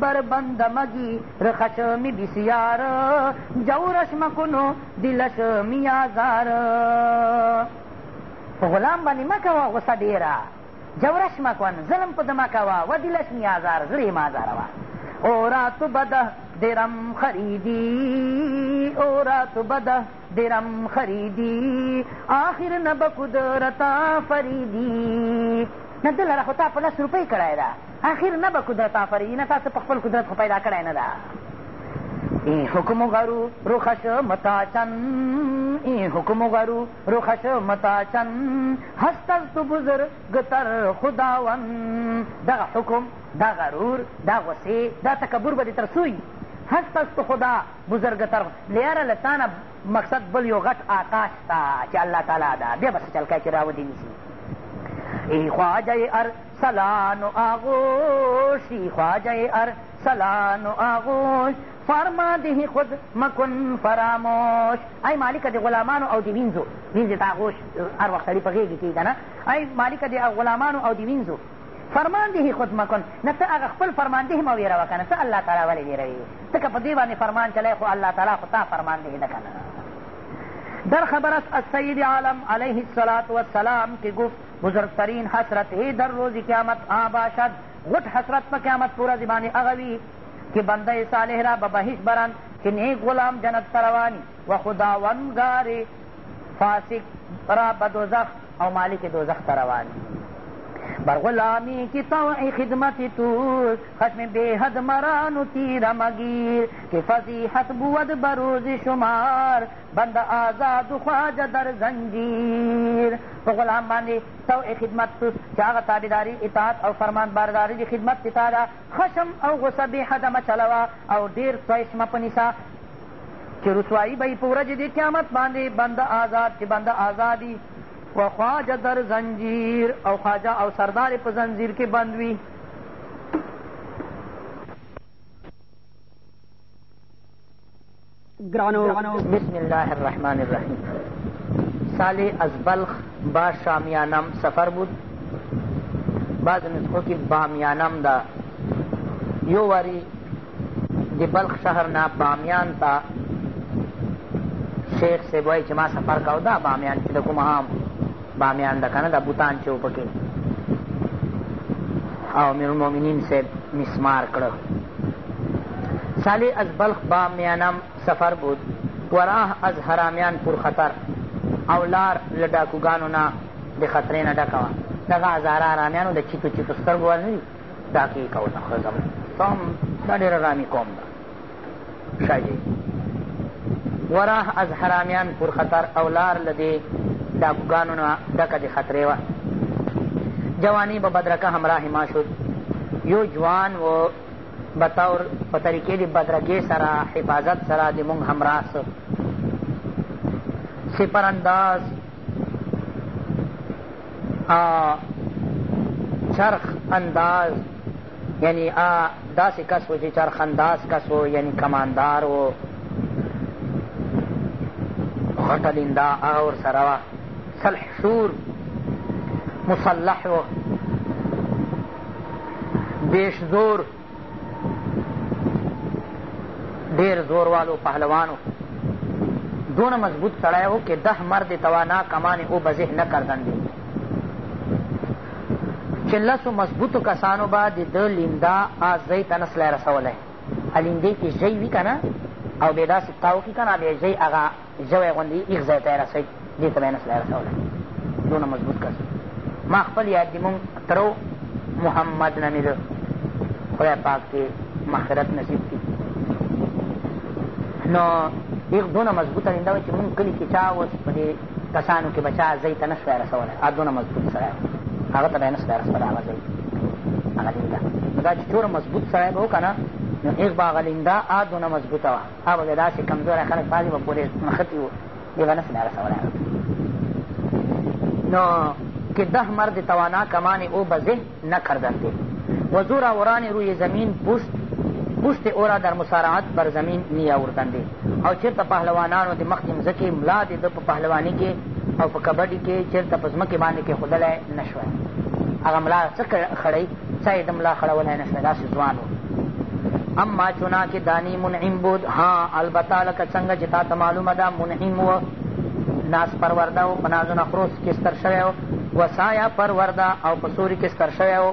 بربند مگی رخشم بسیار جورش مکنو دلش میازار په غلام باندې مه کوه غوسه ډېره جورش مه کوه ظلم په ده مه کوه و دلش میازار زړه یې مه ازاروه او راتو بده درم خریدی او رات بده درم خریدی آخر نه به قدرتا فریدی نه دلره خو تا په لس روپۍ کړی ده آخر نه به قدرتا فریدي نه تاسو په خپل قدرت خو پیدا کړی نه ده این حکم غرو روخش متاچن این حکم غرو روخش متاچن هست از تو بزرگ تر خداون دغه حکم دا غرور دا غصې دا تکبر به دې تر سوی هست است خدا بزرگتر لیاره له تانه مقصد بل یو غټ آقا شته چې الله تعالی ده دی به څه چلکی چې راودې نیسي ای خواجه ارسلان و آغوش ای خواجه ارسلان و آغوش فرماده خود مکن فراموش ای مالک د غلامانو او د وینځو وینځې ته آغوش هر وخت سړي په غېږې کېږي که نه ای مالک د غلامانو او د وینځو فرماندهي خود مکن نه ته هغه خپل فرماندهي مه ویروه که نه ته الله تعالی ولې ویروي ځکه په دې باندې فرمان چلی خو الله تعالی خو تا فرماندهي ده که نه در خبر است از سید عالم علیه السلام که گفت بزرگترین حسرت هی در روز قیامت آ باشد غټ حسرت په قیامت پورا زبانې هغه وي چې بنده صالح را به بهش برن چې نیک غلام جنت ته رواني و خداوندګار فاسق را به دوزخ او مالک دوزخ ته رواني بر غلامی کی طوع خدمت تو خشم بے حد مرانو تیرا مگیر که فضیحت بود بروز شمار بند آزاد و خواج در زنجیر په غلام باندې طوع خدمت توس چې هغه تابعداري اطاعت او فرمان برداري د خدمت ستا ده خشم او غصه بې حده مه چلوه او ډېر تویشمه په نیسه چې رسوایي به یې په ورځې د قیامت باندې بنده آزاد چې بنده آزادي و خواجه در زنجیر او خواجه او سردار په زنجیر کې بند وي گرانو بسم الله الرحمن الرحیم سال از بلخ با شامیانم سفر بود بعض نسخو کې بامیانم ده یو واری د بلخ شهر نه بامیان ته شیخ صاحب وایي چې ما سفر کو دا بامیان چې د کوم بامیان د کنه د بوتان چې وپکې او امیر المؤمنین صاحب مسمار کړه سالی از بلخ بامیانم سفر بود وراه از حرامیان پر خطر او لار له ډاکوګانو نه د خطرې نه ډکه وه دغه هزاره حرامیانو د چیتو چیتو سترګو ول نه دي ډاکې یې کوله ښځم سم دا ډېره رامي قوم ده شاجي وراه از حرامیان پر خطر او لار له دې د افګانو نه ډکه د خطرې وه جوانی به بدرکه همراه ما شد یو جوان و بطور په طریقې د بدرکې سره حفاظت سره د موږ همراه سو سپر انداز چرخ انداز یعنی آ داسې کس و چې چرخ انداز کس و یعنی کماندار و غټلنده هغه ورسره وه سلح شور مسلح و بیش زور ډېر زوروالو پهلوانو دونه مضبوط سړی و که ده مرد توانا کمان او بزه نه کردندې چې لسو مضبوطو کسانو به د ده لیندا ځای ته نسلی رسولی لیندې کې ژی وي که نه او بیا داسې تاو کړي که نه بیا ژی هغه ژوی غوندې ایغ ځای ته یې رسوي دې ته به یې نشي رسولی دونه مضبوط کس ما خپل یاد دې مونږ ترو محمد نه مې خدای پاک دې مغفرت نصیب کړي نو یو دونه مضبوطه ننده وه چې مونږ کلي کښې چا اوس په دې کسانو کښې به چا ځای ته نه شوی رسولی هغه دونه مضبوط سړی هغه ته به یې نه شوی رسولی هغه ځای هغه لنده نو دا چې څومره مضبوط سړی به و که نه نو هغه به هغه لنده هغه دونه مضبوطه وه هغه به داسې کمزوری خلک بعضې به پورې نښتي وو دې به نه شوی رسولی نو که ده مرد توانا کمان او به ذهن نکردنده و زور آوران روی زمین پوست پوست او را در مسارعت بر زمین می آوردنده او چېرته پهلوانانو د مخکې مځکې ملا د ده په پهلواني کې او په کبډي کې چېرته په ځمکې باندې کېښودلی نه شوی هغه ملا څه خړی څه یې د ملا خړولی نه شوی داسې ځوان اما چنانکې دانی منعم بود ها البته لکه څنګه چې تا ته معلومه ده منعم و ناس پرورده و په نازونه خروس کې ستر شوی و وسایا پرورده او په سوري کې ستر شوی و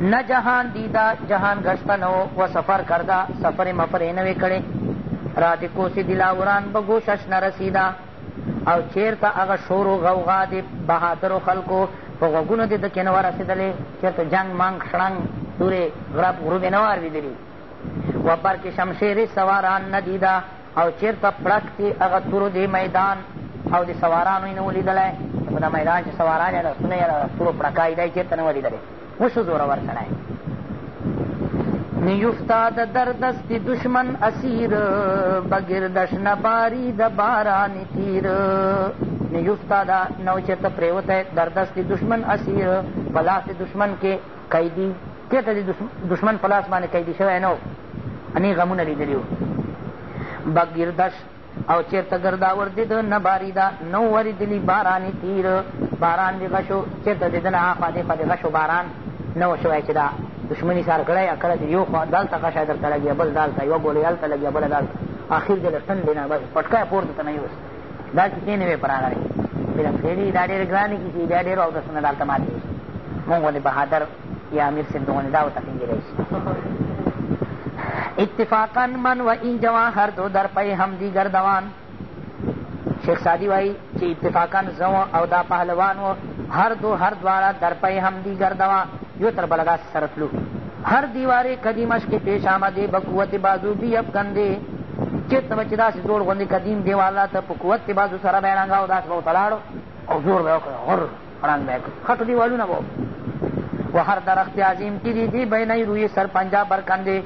نه جهان دیده جهان گشته نه و سفر کرده سفر مفرې نه وې کړې را د کوسې دلاوران به ګوشش نه رسیده او چېرته هغه شور و غوغا د بهادرو خلکو په غوږونو دې د کې نه ورسېدلې چېرته جنګ مانګ شړنګ تورې غرب غروبې نه واروېدلې و برکې شمشیرې سواران نه دیده او چېرته پړک چې هغه تورو دی میدان او د سوارانو یې نه و لیدلی خو دا میدان چې سواران یې لستونه یې له تورو پړکای دی چېرته نه و لیدلی وسو زورور سړی نیفتا د دردست دشمن اسیر بگردش نباری د باران تیر نیفتا دا نو چېرته پرېوتی دردست دشمن اسیر په لاس د دشمن کې قیدي چېرته د دشمن په لاس باندې قیدي شوی نه و انې غمونه لیدلي وو با گردش او چیرته ګرداوردی ده نه باریده نه وریدلي بارانې تیر باران دې غشو چېرته دې دنه هاخوا دېخوا د غشو باران نه وه شوی چې دا دښمني سار کړی کله چې یو خوا دلته غشی درته لګیا بل دالته یوه ګولۍ هلته لګیا بله دالته اخر دې له ټنډې نه بس پټکی پورته ته نه یوست دا کیسې نه وې پر راغلی پرې دا ډېرې ګرانې کیسې دا ډېرو اودسونه دالته ماتې مونږ ولې بهادر یا امیر صاحب دغونې دا ورته پېنجلی شي اتفاقا من و این جوان هر دو در پی همدیگر دوان شیخ سادی وایی چې اتفاقا زه او دا پهلوان و هر دو هر دواړه در پی همدیگر دوان یو تر بل داسې سره تلو هر دیوارې قدیمش کې پیش آمدې به قوت بازو بي افکندې چېرته به چې داسې زوړ غوندې قدیم دیواله ته په قوت د بازو سره به یې رنګاو داسې به ورته لاړو او زور به یې وکړ غر رنګ به یې کړ خټو دیوالونه به و هر درخت عظیم کې دی دی بینۍ روی سر پنجه برکندې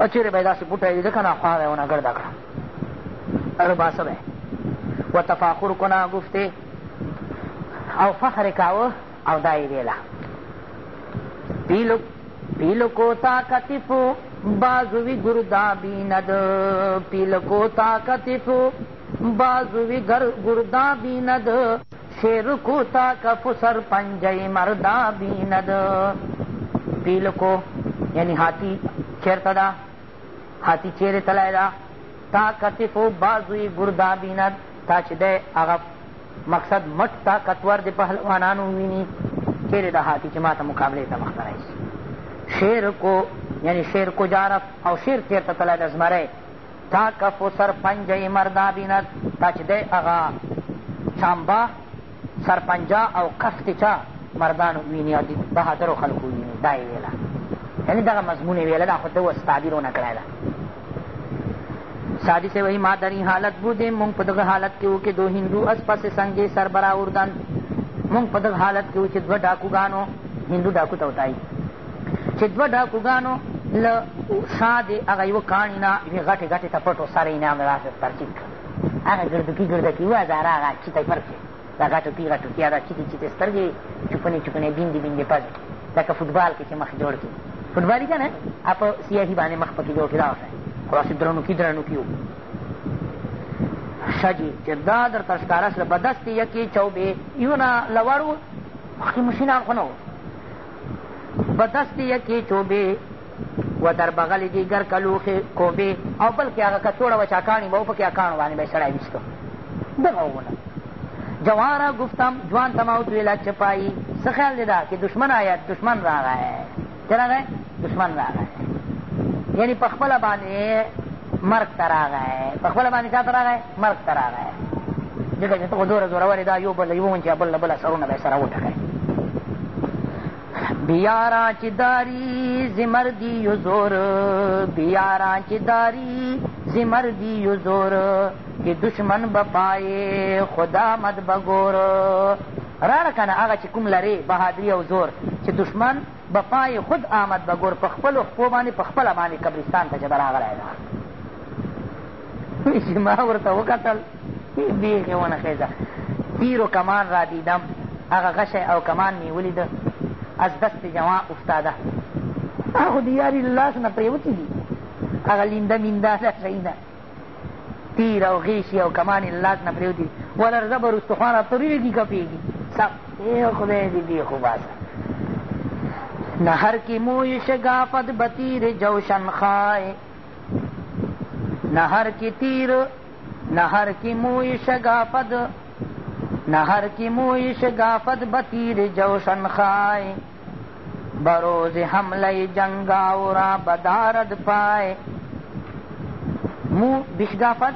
او چېرې به یې داسې بوټی لیده که نه خوا به یې ونه ګرده کړه الباسه به و تفاخر کنه گفته او فخر کاوه او دا یې ویله پیلو پیل کو تا کتف بازوی گردابی ند پیل کو تا کتف بازوی گردابی ند شیر کو تا کف سر پنجی مردا بیند پیل کو یعنی ہاتھی چیرته ده حتی چیرې تللی ده تا کتفو بازوی ګردا بیند تا چې دی هغه مقصد مټ تا کتور د پهلوانانو ویني چیرې ده حتی چې ما ته مقابلې ته مخته راشي شیر کو یعنی شیر کو جارف او شیر چیرته تللی ده زمری تا کفو سر پنجه مردا بیند تا چې دی هغه چامبه سرپنجه او کفت چا مردانو ویني او د بهادرو خلکو ویني دا یې ویله یعنی دغه مضمون یې ویله دا خو ده اوس تعبیر ونه کړی ده سادی سے وہی ماں دری حالت بودے مونگ پدغ حالت کے اوکے دو ہندو اسپا سے سنگے سربراہ اردن مونگ پدغ حالت کے اوچے دو ڈاکو گانو هندو ډاکو ته وتایي چې دوه ډاکوګانو له شا د هغه یوه کاڼي نه یوې غټې غټې ته پټو سره یې نه هغه داسې ترکیب کړ هغه ګردکي ګردکي وازاره هغه چیته فرق شي دا غټوکي غټوکي هغه چیتې چیتې سترګې چوپنې چوپنې بیندې بیندې پز لکه فوټبال کې چې مخ جوړ کړي فوټبالي که نه په سیاسي باندې مخ پکې جوړ کړي دغه شی خو داسې درنوکي درنوکي وو ښه جي چې دا درته ښکاره شله په دستې یکې چوبې یونه لوړ و مخکې مشینان خو نه وو په دستې یکې چوبې و در بغل دې ګر کلوخې کوبې او بلکې هغه کڅوړه وه چې اکاڼې به و پکې اکاڼو باندې به یې سړی ویسته دغه وونه جوارا گفتم جوان تماؤت ویلا چپائی سخیال دیدا کہ دشمن آیا دشمن را رہا ہے چرا گئے دشمن را گئے یعنی پخبل باندې مرگ ترا گئے پخبل باندې چا ترا گئے مرگ ترا گئے ځکه چې ته خو دوره زورورې دا یو بل یو ونچیا بل له بله سرونه به یې سره وټکئ بیارا چې داری زمر دی یو زور بیارا چې داری زمر دی یو زور چې دشمن بپایې خدا مد بګور راړه که نه هغه چې کوم لرې بهادري او زور چې دشمن به پای خود آمد به ګور په خپلو خپو باندې په خپله باندې قبرستان ته چې به راغلی ده چې ما ورته وکتل بیخې ونه خیزه تیر و کمان را دیدم هغه غشی او کمان مې ولیده از دست جوا افتاده خو د یاري لاس نه پرېوتي دي هغه لینده مینده ده شیینه تیر او غیشي او کمان یې لاس نه پرېوتي دي ولرزه به رستخوان را تورېږي که پېږي سب ای خدای دی بی خوباسا نهر کی مویش گافت بتیر جوشن خائے نهر کی تیر نهر کی مویش گافت نهر کی مویش گافت بتیر جوشن خائے بروز حمله جنگاو را بدارد پائے مو بشگافت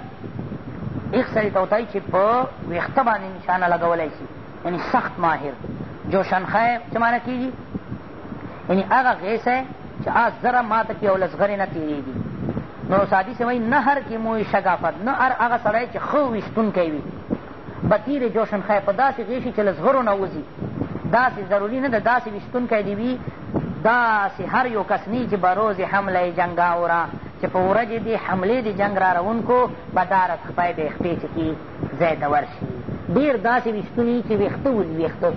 ایک سړي ته وتایي چې په ویښته باندې نشانه لګولی شي یعنی سخت ماهر جوشنخه څه معنی کېږي یعنی هغه غیس دی چې آس زره ماته کې او لسغرې نه تېرېږي نو سادي سے وایي نهر کې موی شګافت نه هر هغه سړی چې ښه ویشتونکی وي بطیر جوشنخی په داسې غیشي چې لسغرو نه وځي داسې ضروري نه ده داسې ویشتونکی دې وي داسې هر یو کس نی چې به روز حمله جنګاورا چې په ورځې دې حملې د جنګ را روونکو به دا رتخپی به خپې چې کې ځای ته ورشي ډېر داسې ویشتونی چې ویښته ول ویښته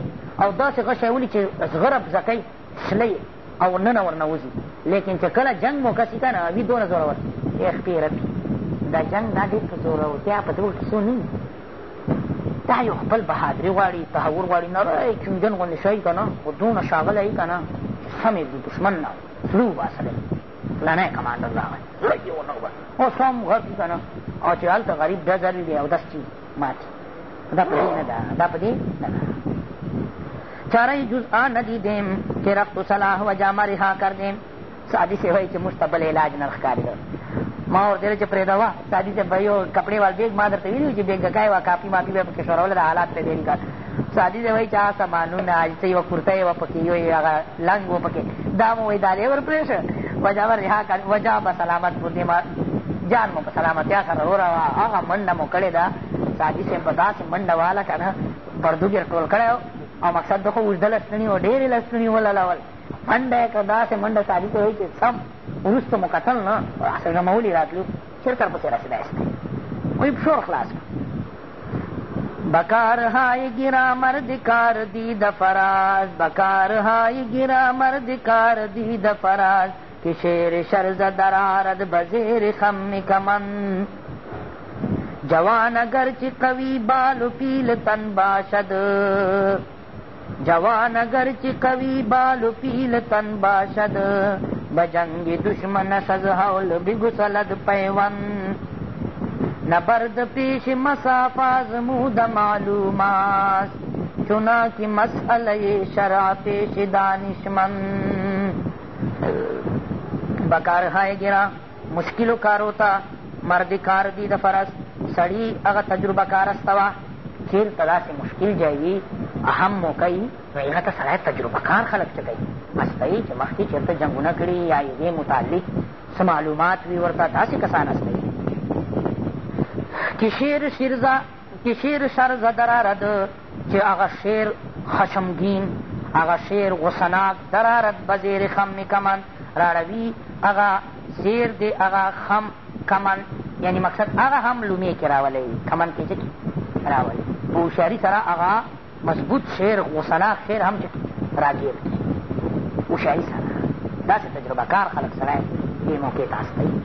او داسې غشی ولي چې زغرب زکی سلی او ننه ورنوځي لیکن چې کله جنګ موقع سي که نه وي دونه زورور یې رپي دا جنګ دا ډېر په زورورتیا په ډول کیسو نه دا یو خپل بهادري غواړي تحور غواړي نری چونجن غوندې شوی که نه خو دونه ښاغلی که نه سم یې د دښمن نه زړه وباسلی فلانی کمانډر راغی زړه یې ونه اوس هم غټ که نه او چې هلته غریب ډزر دی او دس چې ماتي دا په دې نه ده دا په دې نه ده چاره جزآ ندیدیم چې رفت صلاح و جامه رها کردیم سادی سے ہوئی چې مستبل علاج نه ښکاري ما ورته چې پرېدا وا سادی سے بھائی کپڑے وال بیگ ما درته ویلو چې بیگ کای وا کاپی ماپی به پکې شورول د حالات ته دین کار سادی سے وای چې آ سامانونه اج ته یو کرته یو پکې یو هغه لنګ و پکې دا مو وای دالې ور پرېښه وجا ور رها کړ وجا به سلامت پوردې ما جان مو په سلامتیا سره ورا هغه منډه مو کړې ده حاجي صاحب به داسې منډه واله که نه پردوګې ټول کړی او مقصد د خو اوږده لستنې و ډېرې لستنې وللول منډه یې کړه داسې منډه ساجي ته وایي چې سم وروسته مو کتل نه راسه رمولي راتلو چېرته پسې رسېدی شته وایي پشور خلاص کړه بکار های گرا مرد کار دید فراز بکار های گرا مرد کار دید فراز که شیر شرز درارد بزیر خم کمن جوان اگر چی قوی بالو پیل تن باشد جوان اگر چی قوی بالو پیل تن باشد بجنگ دشمن سز حول بگسلد پیون نبرد پیش مسافاز مود معلوم است چنا کی مسئله شرع پیش دانشمن بکار ہے گرا مشکل کار ہوتا مرد کار دی دفرست سړي هغه تجربه کارسته وه چېرته داسې مشکل جای وي اهم موقع وي نو هغه ته سړی تجربه کار خلک څه کوي استوي چې مخکې چېرته جنګونه کړي یا هغې متعلق څه معلومات وي ورته داسې کسان استوي کشیر شیرزه کشیر شرزه درارد چې هغه شیر خشمګین هغه شیر غصناک درارد بزیر خم کمن راړوي هغه سیر دی هغه خم کمن یعنی مقصد هغه هم لومې کې راولی کمن کې چې راولی په هوښیاري سره هغه مضبوط شعر غوسناک شعر هم چې راګیر کړي هوښیاري سره داسې تجربه کار خلک سره دې موقع ته هستوي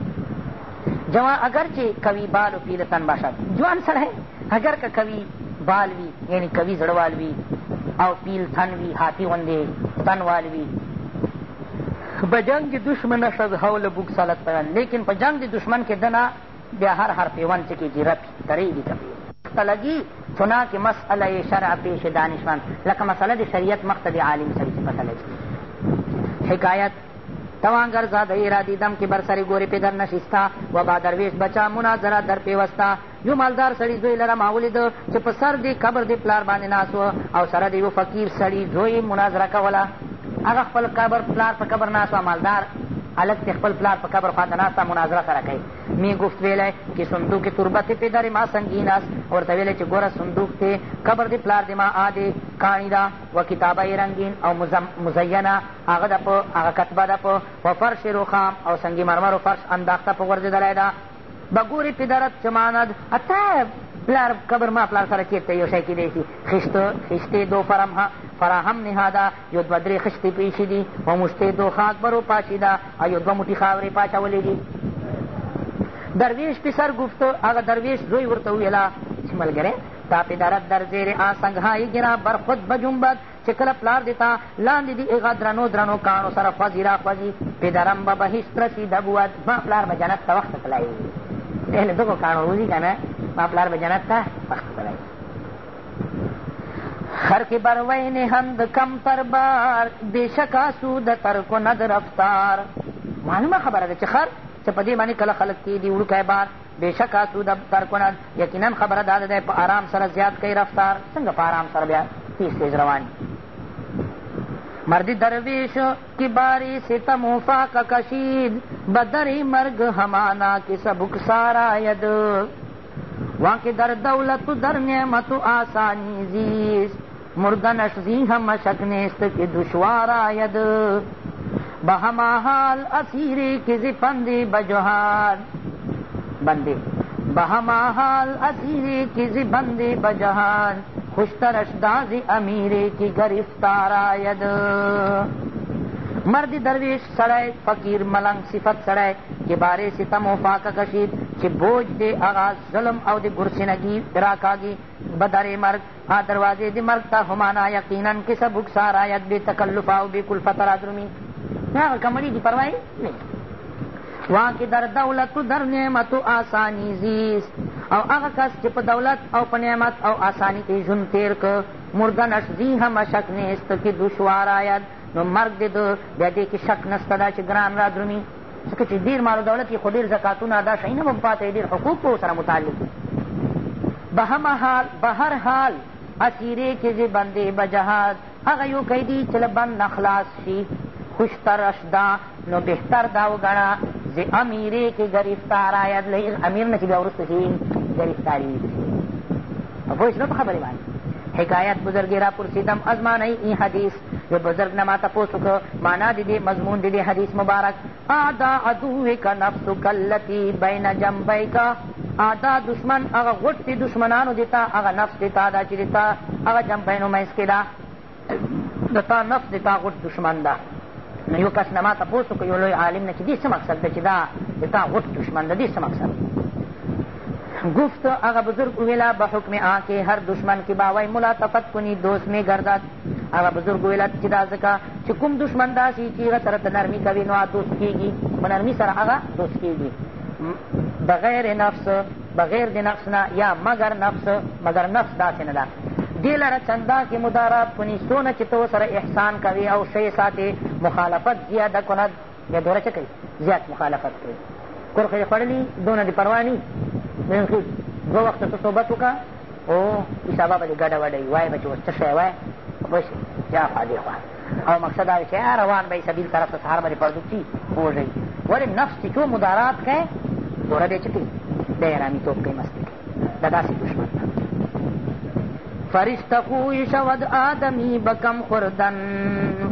جوان اگر چې کوي بال و پیلتن باشد جوان سره اگر که کوي بال وي یعنی کوي زړوال وي او پیل تن وي هاتي غوندې تنوال وي به جنگ دشمنش از حول بوکسالت پیان لیکن په جنگ د دشمن کې دنه بیا هر حرف ون چکی جی رفی دریگی کفی لگی چنا که مسئله شرع پیش دانشمند لکه مسئله د شریعت مقصد عالم سری چې پته لګي حکایت توانگر زاده را دیدم که بر سر گوری پی در نشستا و با درویش بچا مناظره در پیوستا یو مالدار سړي زوی لره ما ولیده چې په سر دی قبر دی پلار باندې ناست او سره د یو فقیر سړي زوی مناظره کوله هغه خپل قبر پلار په قبر ناست مالدار هلک چې خپل پلار په قبر خواته ناسته مناظره سره کوي می گفت ویلی که صندوق تربت پدر ما سنگین است ورته ویلی چې ګوره صندوق دی قبر د پلار د ما آدې کاڼي ده و کتابه رنګین او مزینه هغه ده په هغه کتبه ده په و فرش روخام او سنګي مرمرو فرش انداخته په غورځېدلی ده به ګورې پدرت چې ماند اته پلار قبر ما پلار سره چېرته یو شی کېدی شي خښتې دو فرم ها فراهم نهاده یو دوه درې خښتې پېښې دي و مشتې دو خاک برو پاشیده او یو دوه موټې خاورې پاچولې دي درویش پسر گفت هغه درویش زوی ورته وویله چې ملګری تا پدرت در زیر آسنگهایی گرا بر خود بجنبد چې کله پلار دی تا لاندې دي هغه درنو درنو کاڼو سره خوځي را خوځي پدرم به بهشت رسیده بود ما پلار به جنت ته وخته تلایي له دغو کاڼو وځي که نه ما پلار به جنت ته وخته تلایي خرک بروین هند کم پر بار بېشک آسوده ترکو ند رفتار معلومه خبره ده چې خر چې په دې باندې کله خلک کېږدي وړوکی بار بېشک آسوده ترکو ند یقینا خبره دا ده دی په آرام سره زیات کوي رفتار څنګه په آرام سره بیا تیز تیز روان مردی درویش کی باری ستم وفاق کشید بدری مرگ همانا کی سبک سارا ید وانکه در دولت در نعمت آسانی زیست مردنش زی هم شکنست که دشوار آید به هما حال اسیر کسی پندی بجهان بندی به هما حال اسیر کسی بندی بجهان خوشترش داز امیر کی گرفتار آید مرد درویش سړی فقیر ملنګ صفت سړی کې بارې ستم و فاقه کشید چې بوج دې هغه ظلم او د ګرسنګي راکاږي بدرې مرګ ها دروازې د مرګ ته همانا یقینا کسه بګسار آیت بې تکلف او بې کلفت رادرومي هغه کمړي دي پروا نه وان کې در دولت در نعمت او آسانی زیست او هغه کس چې په دولت او په نعمت او آسانی کې ژوند تیر که مردنش زی همشک نیست که دشوار آید نو مرګ دی د بیا دې کې شک نشته دا چې ګران را درومي ځکه چې ډېر مال دولت وي خو ډېر زکاتونه ادا شیونه به پاتې ډېر حقوق به سره متعلق به هر حال اسیرې کې چې بندې به جهاد هغه یو قیدي چې له بند نه خلاص شي خوشترش دا نو بهتر دا وګڼه ز امیرې کې ګرفتار آید له امیر نه چې بیا وروسته کې ګرفتاري پوه شنو په خبرې باندې حکایت بزرګې را پرسیدم ازمانه ای حدیث یو بزرگ نه ما تپوس وکړه معنا د دې مضمون د دې حدیث مبارک ادا عدوک نفسک التي بین جنبیک ادا دشمن هغه غټ دي دشمنانو دي تا هغه نفس دي تا دا چې دي تا هغه جنبینو منځ کې ده د تا نفس د تا غټ دشمن ده نو یو کس نه ما تپوس وکړه یو لوی عالم نه چې دې څه مقصد ده چې دا د تا غټ دشمن ده دې څه مقصد ده گفت اغا بزرگ اویلا بحکم آ کے ہر دشمن کی باوئی ملاتفت کنی دوست میں گردت هغه بزرګ علت چې دا ځکه چې کوم دشمن داسې چې هغه سره ته نرمي کوي نو هغه دوست کېږي په نرمي سره هغه دوست کېږي بغیر نفس بغیر د نفس نه یا مگر نفس مگر نفس داسې نه ده دې لره چنداکې مدارات کني څونه چې ته سره احسان کوي او شی ساتې مخالفت زیاده کند یا دوره څه کوي زیات مخالفت کوي کرخې خوړلي دونه دې پروا نه دوه وخته ته صحبت وکړه او سبا به دې ګډه وډه وي وایي به چې اوس څه شی وایي بس یا خوا دې خوا او مقصد دا چې روان به سبیل طرف ته سهار به دې پړدوکي ووژئ ولې نفس چې تو مدارات کوي ګوره دی چې کوي دی اراميتوب کوي مستي کوي دا داسې دشمن فرشته خوی شود آدمی بکم خوردن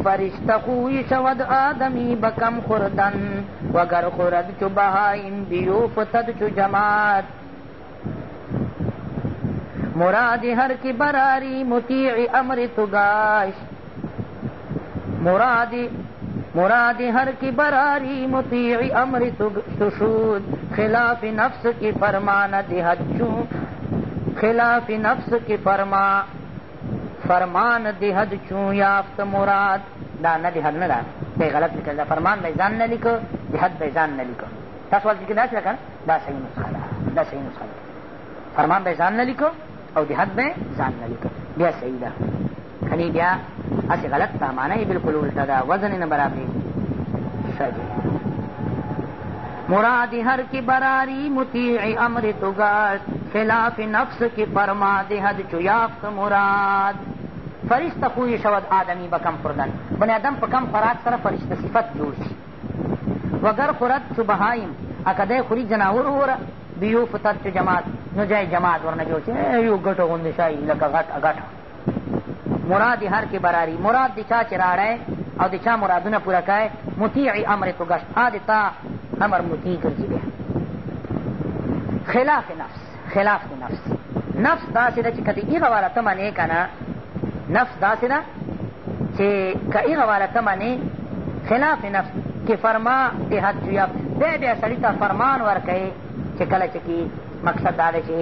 فرشته خوی شود آدمی بکم خوردن وگر خورد چو بهایم بیو فتد چو جماعت مراد ہر کی براری تو گاش مراد مراد ہر کی براری موتی امر تشود خلاف نفس کی فرمان دہجوں خلاف خلاف کی فرما فرمان دہد چوں چون یافت مراد دا دا دیہ غلط دا فرمان بے جان نہ لکھو بےحد بے جان نہ لکھو دا والی رکھا مسالہ فرمان بے جان نہ لکھو او د حد به ځان نه لیکه بیا صحیح ده کنی بیا هسې غلط ده معنا یې بلکل الټه ده وزن یې نه برابرې صحیح مراد ہر کی براری مطیع امر تو خلاف نفس کی فرما دہد چیافت مراد فرشت خوی شود آدمی بکم فردن بنی آدم پکم فراد سره فرشت صفت جوش وگر خورد چبہائیم اکدے خوری جناور ہو رہا بیو په تت جماعت نو جای جماعت ورنه جوړ شي یو ګټه غوندې شایي لکه غټ غټه مراد هر کې براري مراد د چا چې راړی او د چا مرادونه پوره کړی مطیع امر تو ګشت ا د تا امر مطیع ګرځي بیا خلاف نفس خلاف د نفس نفس داسې ده چې که د هغه واله ته منې که نه نفس داسې ده چې که هغه واله ته منې خلاف نفس کې فرما د حد جویاب دی بیا سړي ته فرمان ورکوي چې کله چې کی مقصد دا دی چې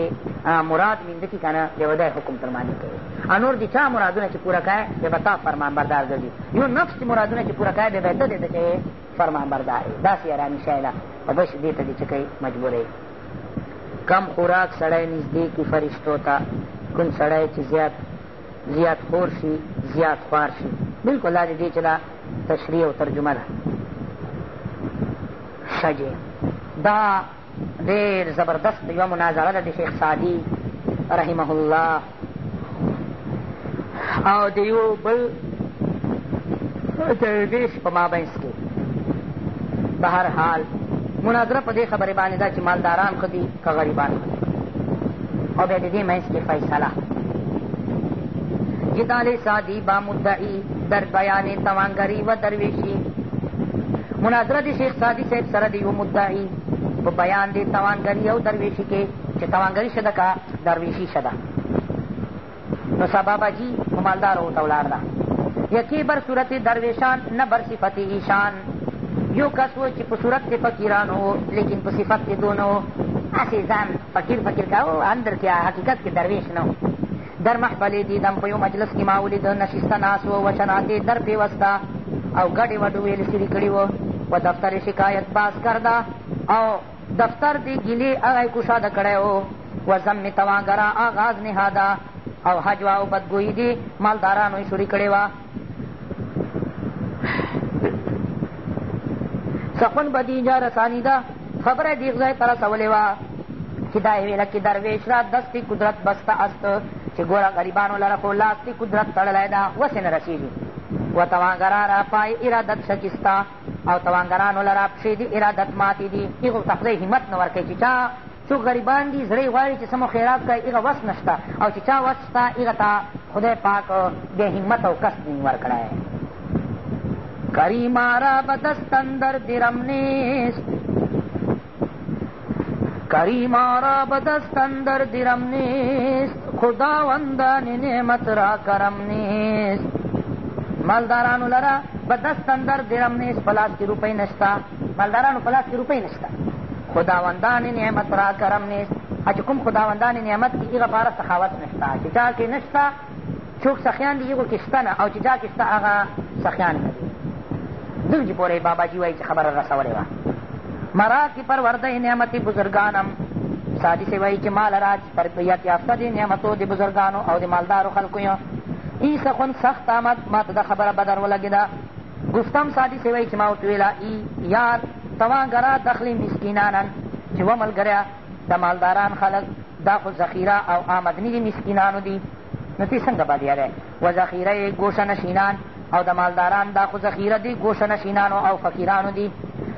مراد مینده کي که نه د یو حکم ترمانی کوي او نور د چا مرادونه چې پوره کوې د به تا فرمانبردار ګرځي یو نفس چې مرادونه چې پوره کوې د به ته دی د چې فرمانبردار یې داسې یاراني شی ده او بس دې ته دې چې کوي مجبور کم خوراک سړی نږدې کي فرشتو ته کوم سړی چې زیات زیات خور شي زیات خوار شي بلکل دا د دې چې دا تشریح او ترجمه ده شجې دا ډېر زبردست یوه مناظره ده د شیخ سعدي رحمه الله او د یو بل درویش په مابینځ کې په هر حال مناظره په دې خبرې باندې ده چې مالداران ښه دي که غریبان او بیا د دې منځ کې فیصله جدال سادی با مدعی در بیان توانگری و درویشی مناظره د شیخ سادی صاحب سره د یو مدعی په بیان دی توانګري او درویشي کې چې توانګري څه ده که درویشي څه ده نو سبابا جی مالدار ورته ولاړ ده یکی بر صورت درویشان نه بر صفت ایشان یو کس و چې په صورت کې فقیران و لیکن په صفت کې دونو هسې ځان فقیر فقیر کاو اندر کې حقیقت کې درویش نه و در محفل دیدم په یو مجلس کې ما ولید نشسته ناست و وشناتې در پیوسته او ګډې وډو ویل سړي کړي و و دفتر شکایت باز کرده او دفتر دی گیلی اغای کشاده کړی و و زم توانګرا آغاز نهادا او حجوا او بدګویي دی مالدارانو یې شوري کړې وه سخن به دې اینجا رسانیده خبره دې ځای ته رسولې وه چې دا یې ویله چې درویش را دستی قدرت بسته است چې ګوره غریبانو لره خو لاستي قدرت تړلی ده وسې نه رسېږي و توانګرا را پای ارادت شکسته او توانګرانو لره پښې دي ارادت ماتې دي هغو ته خدای همت نه ورکوي چې چا څوک غریبان دي زړه غواړي چې سمو خیرات کوي هغه وس نشته او چې چا وس شته هغه ته خدای پاک د همت او کس نه ورکړی کریما را به دست اندر درم نیست کریما را به دست اندر درم نیست خداوندان نعمت را کرم نیست مالدارانو لره به دس تندر درم نیست په لاس کې روپۍ نشته مالدارانو په لاس کې روپۍ نشته خداوندان نعمت را کرم نیست چې کوم خداوندان نعمت کې هغه پاره سخاوت نشته چې چا کې نشته څوک سخیان دي هغو کې شته نه او چې چا کې شته هغه سخیان نه دي دغجې پورې باباجي وایي چې خبره رسولې وه مرا کې پرورده نعمتې بزرګانم سادی سے وایي چې مال را چې تربیت یافته دي نعمتو د بزرګانو او د مالدارو خلکو ای سخن سخت آمد ما ته دا خبره بدر ولګېده رستم سادي سې وایي چې ما ورته ویله ای یار توانګرا دخلی مسکینانن چې و ملګریا د مالداران خلک دا خو ذخیره او آمدنی د مسکینانو دي نو تی څنګه بدیا دی و ذخیره یې ګوشه نشینان او د مالداران دا خو ذخیره دي ګوشه نشینانو او فقیرانو دي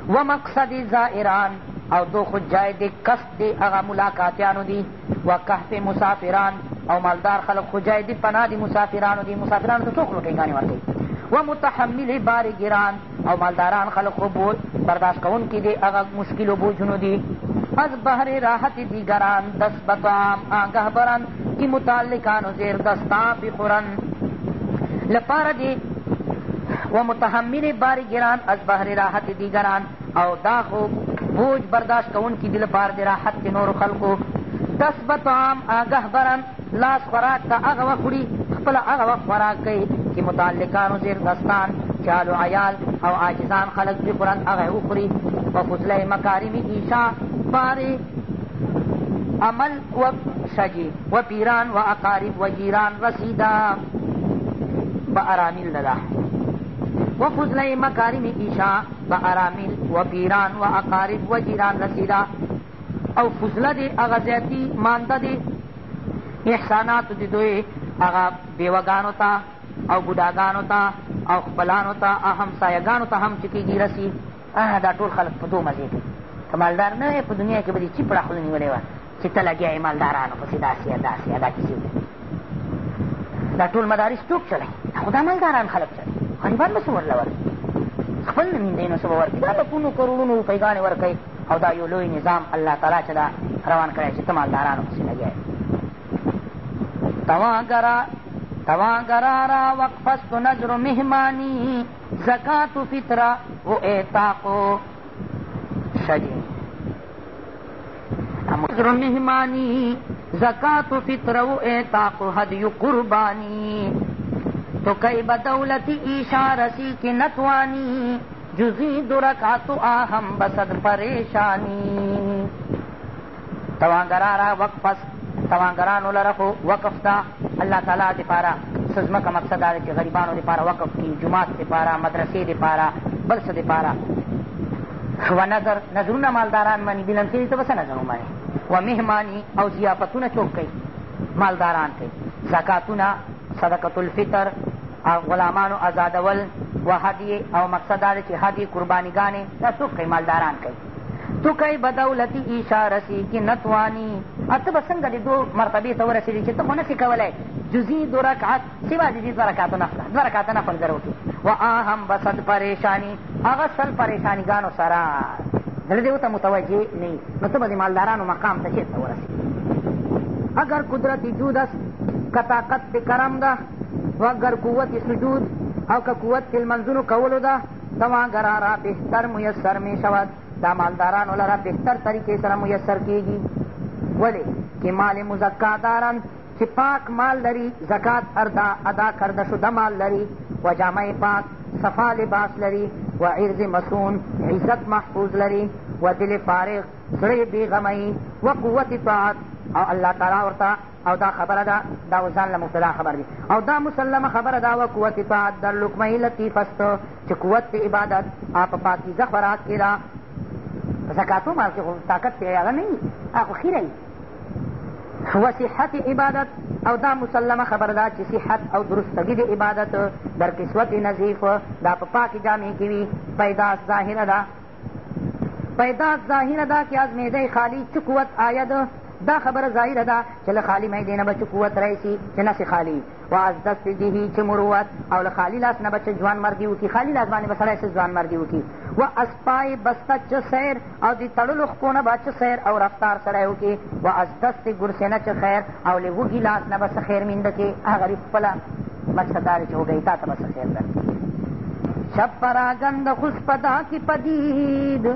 و مقصد زائران او دو خجای دی کست دی اغا ملاقاتیانو دی و کهف مسافران او مالدار خلق خجای دی پناه دی مسافرانو دی مسافرانو تو سوک روٹنگانی ورکی و متحمل بار گران او مالداران خلق خبول برداشت کون کی دی اغا مشکل و بوجنو دی از بحر راحت دیگران دست بطام آنگه برن کی متعلقانو زیر دستان بخورن لپاره دی و متحمل بار گران از بحر راحت دیگران او دا خوب بوج برداشت کوونکي دي لپاره د راحت د نورو خلکو دس به طعام آګه برن لاس خوراک ته هغه وخت وړي خپله هغه وخت خوراک کوي چې متعلقانو زیردستان چالو عیال او عاجزان خلک پرې خورن هغه وخوري په فضله مکارم ایشا بارې عمل و شجی و پیران و اقارب و جیران رسیدا به ارامیل ده و فضله مکارم ایشا به ارامل و پیران و اقارب و جیران رسیده او فضله دی هغه زیاتي مانده دی احساناتو د دوی هغه بیوګانو ته او بوډاګانو ته او خپلانو ته او همسایګانو ته هم چې کېږي رسي دا ټول خلک په دو مزې کوي که مالدار نه وی په دنیا کې به دې چیپړه خوله نیولې وه چې ته لګیا یې مالدارانو پسې داسې یا داسې یا دا کیسې دا ټول مدارس څوک چلی خو دا مالداران خلک چلی غریبان به څه ورله ورځي خپل نمندینو څه به ورکړي دا لکونو کروړونو روپیګانې ورکوي او دا یو لوی نظام الله تعالی چې دا روان کړی چې ته مالدارانو پسې لګیا تواں گرارا وقفست نظر مہمانی زکات فطرہ و اعتا کو شجی نظر مہمانی زکات فطر و اعتا کو حد قربانی تو کئی بدولتی اشارسی کی نتوانی جزی درکاتو آہم بسد پریشانی توانگرارا وقفس توانگرانو لرخو وقف تا اللہ تعالیٰ دی پارا سزمہ کا مقصد آدھے کہ غریبانو دی پارا وقف کی جماعت دی پارا مدرسی دی پارا بلس دی پارا و نظر نظرونه مالداران منی بلنتیری ته به څه نظر ومنې و مهمانی او ضیافتونه څوک کوي مالداران کوي زکاتونه صدقة الفطر غلامانو ازادول و هدی او مقصد دا چې هدی قربانیګانې دا څوک کوي مالداران کوي تو کوي بدولتي اشاره سي کې نتوانی اته به څنګه د دو مرتبې ته ورسېدې چې ته خو نسې کولی جزی دو رکعت سوا د دې دوه رکعتو نفله دوه رکعته نفل در وکړي و آهم بسد پریشانی هغه سل پریشانیګانو سره زړه دې ورته متوجه نه وي نو ته به د مالدارانو مقام ته چېرته ورسېږي اگر قدرت جود است که طاقت د کرم ده وگر قوت سجود او که قوت تلمنځونو کولو ده تماګره را بهتر میسر می شود دا مالدارانو لره بهتر طریقې سره میسر کیږي ولې که مال مزکا دارن چې پاک مال لري زکات اردا ادا کرده شده مال لري و جامع پاک صفا لباس لري و عرض مسون عزت محفوظ لري و دل فارغ زړه بېغمۍ و قوت طاعت او الله تعالی ورته او دا خبره ده دا وزان له مبتدا خبر دی او دا مسلمه خبره ده و قوت طاعت در لقمه لطیف است چې قوت د عبادت او په پاکیزه خوراک کې ده زکاتو مال کې خو طاقت پې هغه نه وي هغه خو خیره وي و صحت عبادت او دا مسلمه خبر ده چې صحت او درستګي د عبادت در قسوت نظیف دا په پاکې جامې کې وي پیداس ظاهره ده پیداس ظاهره ده چې از معدې خالی چه قوت آید دا خبره ظاهره ده چې له خالي میدې نه به چې قوت رایسي چې نسې خالي و از دست دهي چې مروت او له خالي لاس نه به چې ځوانمردي وکړي خالي لاس باندې به سړی څه ځوانمردي وکړي و از پای بسته چې سیر او د تړلو خپو نه به چې سیر او رفتار سړی وکړي و از دست ګرسینه چې خیر او له وږي لاس نه به څه خیر مینده کړي هغه غریب خپله مقصد دا دی چې وګۍ تا ته به څه خیر ده شب پراګند خوش پدا کی پدید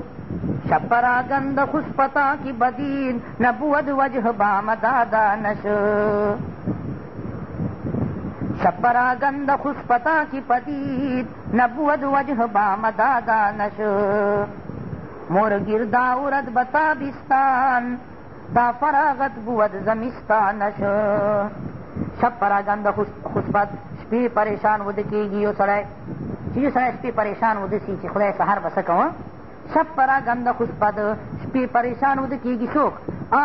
چپرا گند خسپتا کی بدین نبود وجه بام دادا نش شپرا گند خسپتا کی پدید نبود وجه بام دادا نش مور گردا ارد بتا بستان دا فراغت بود زمستانش شپرا گند خسپت شپی پریشان ود کیږي یو سړی چې یو سړی شپې پریشان ودسي چې خدای سهار به څه کوم سب پرا گنده خوشپد سپی پریشان وده کېږي څوک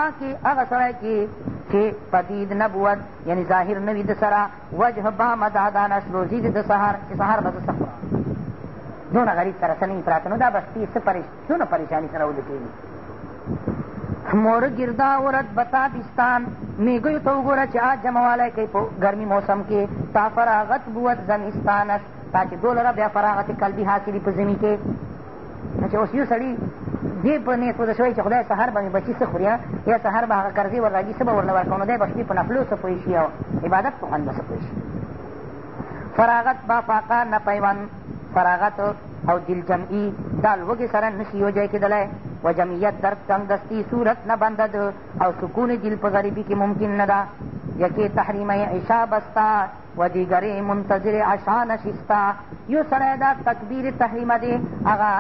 آکې هغه سړی کې چې پدید نبود یعنی ظاهر نوي د سره وجه بامد ادانش روزي د سهار چې سهار به زه څه دونه غریب سره څه نه پراته نو دا بستي څه پریش څونه پریشاني سره وده کېږي مور ګردا ورد بتابستان میګیو ته وګوره چې آج جمعوالی کوي په ګرمي موسم کې تا فراغت بود زمستانش تا چې دولره بیا فراغت قلبي حاصلي په ژمي کې نو چې اوس یو سړي دې په نیت وده شوی چې خدای سهار به مې بچي څه خوري یا سهار به هغه قرضې ور راځي څه به ورله ورکوم نو دی به شپې په نفلو څه پوه شي او عبادت په خوند به څه پوه شي فراغت با فاقه نه پیوند فراغت او دل جمعی دا لوږې سره نشي یو ځای کېدلی و جمعیت در تنګدستي صورت نه بندد او سکون دل په غریبي کې ممکن نه ده یکې تحریم عشا بستا و دیگری منتظر عشا نشستا یو سړی دا تکبیر تحریمه دی هغه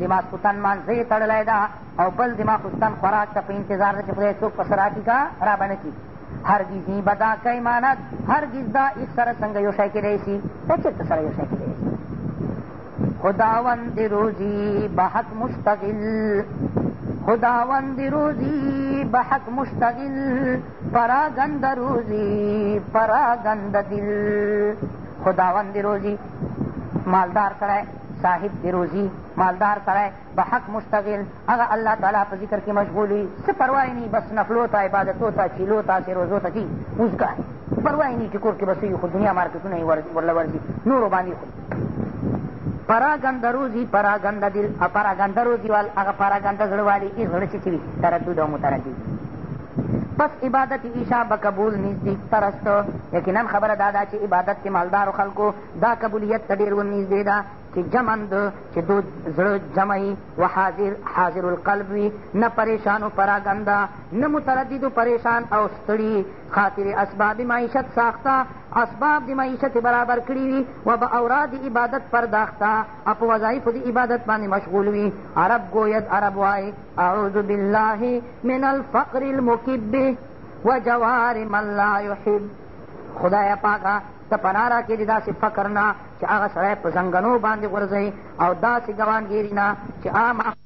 د ماسخوتن مانځه یې تړلی ده او بل د ماخوستن خوراک ته په انتظار ده چې خدای څوک پسې راکړي که را به نه کړي هرګیز نی به دا کیمانت هرګیز دا ایس سره څنګه یو شی کیدی شي دا چېرته سره یو شی کیدی شي خداوند روزی بحق مشتغل خداوند روزی بحق مشتغل پراگند روزی پراگند دل خداوند روزی مالدار سره صاحب دی روزی مالدار سره به حق مشتغل هغه الله تعالی په ذکر کې مشغول وي څه پروا نه بس نفلو ته عبادتو ته چیلو ته سې روزو ته چي اوس کا پروا نه چې کور کې بس وي خو دنیا مارکیټونه یې ورله ورځي نورو باندې خو پراګندروزی پراګند دل پراګندروزی وال هغه پراګند زړه والی ای زړه چې وي تردد او متردد پس عبادت عیشا به قبول نږدې پرست یقینا خبره دا ده چې عبادت کې مالدارو خلکو دا قبولیت ته ډېر ورنږدې ده چې جمن ده چې دو زړه جمعي و حاضر حاضر القلب وي نه پریشان و پراګنده نه متردد و پریشان او ستړي خاطر اسباب معیشت ساخته اسباب د معیشت برابر کړي وي و به اوراد عبادت پرداخته او په وظایفو د عبادت باندې مشغول وي عرب گوید عرب وای اعوذ بالله من الفقر المکب و جوار من لا یحب خدای پاکه ته پناه راکړي د داسې فقر نه چې هغه سړی په زنګنو باندې غورځوي او داسې ګوانګیري نه چې عام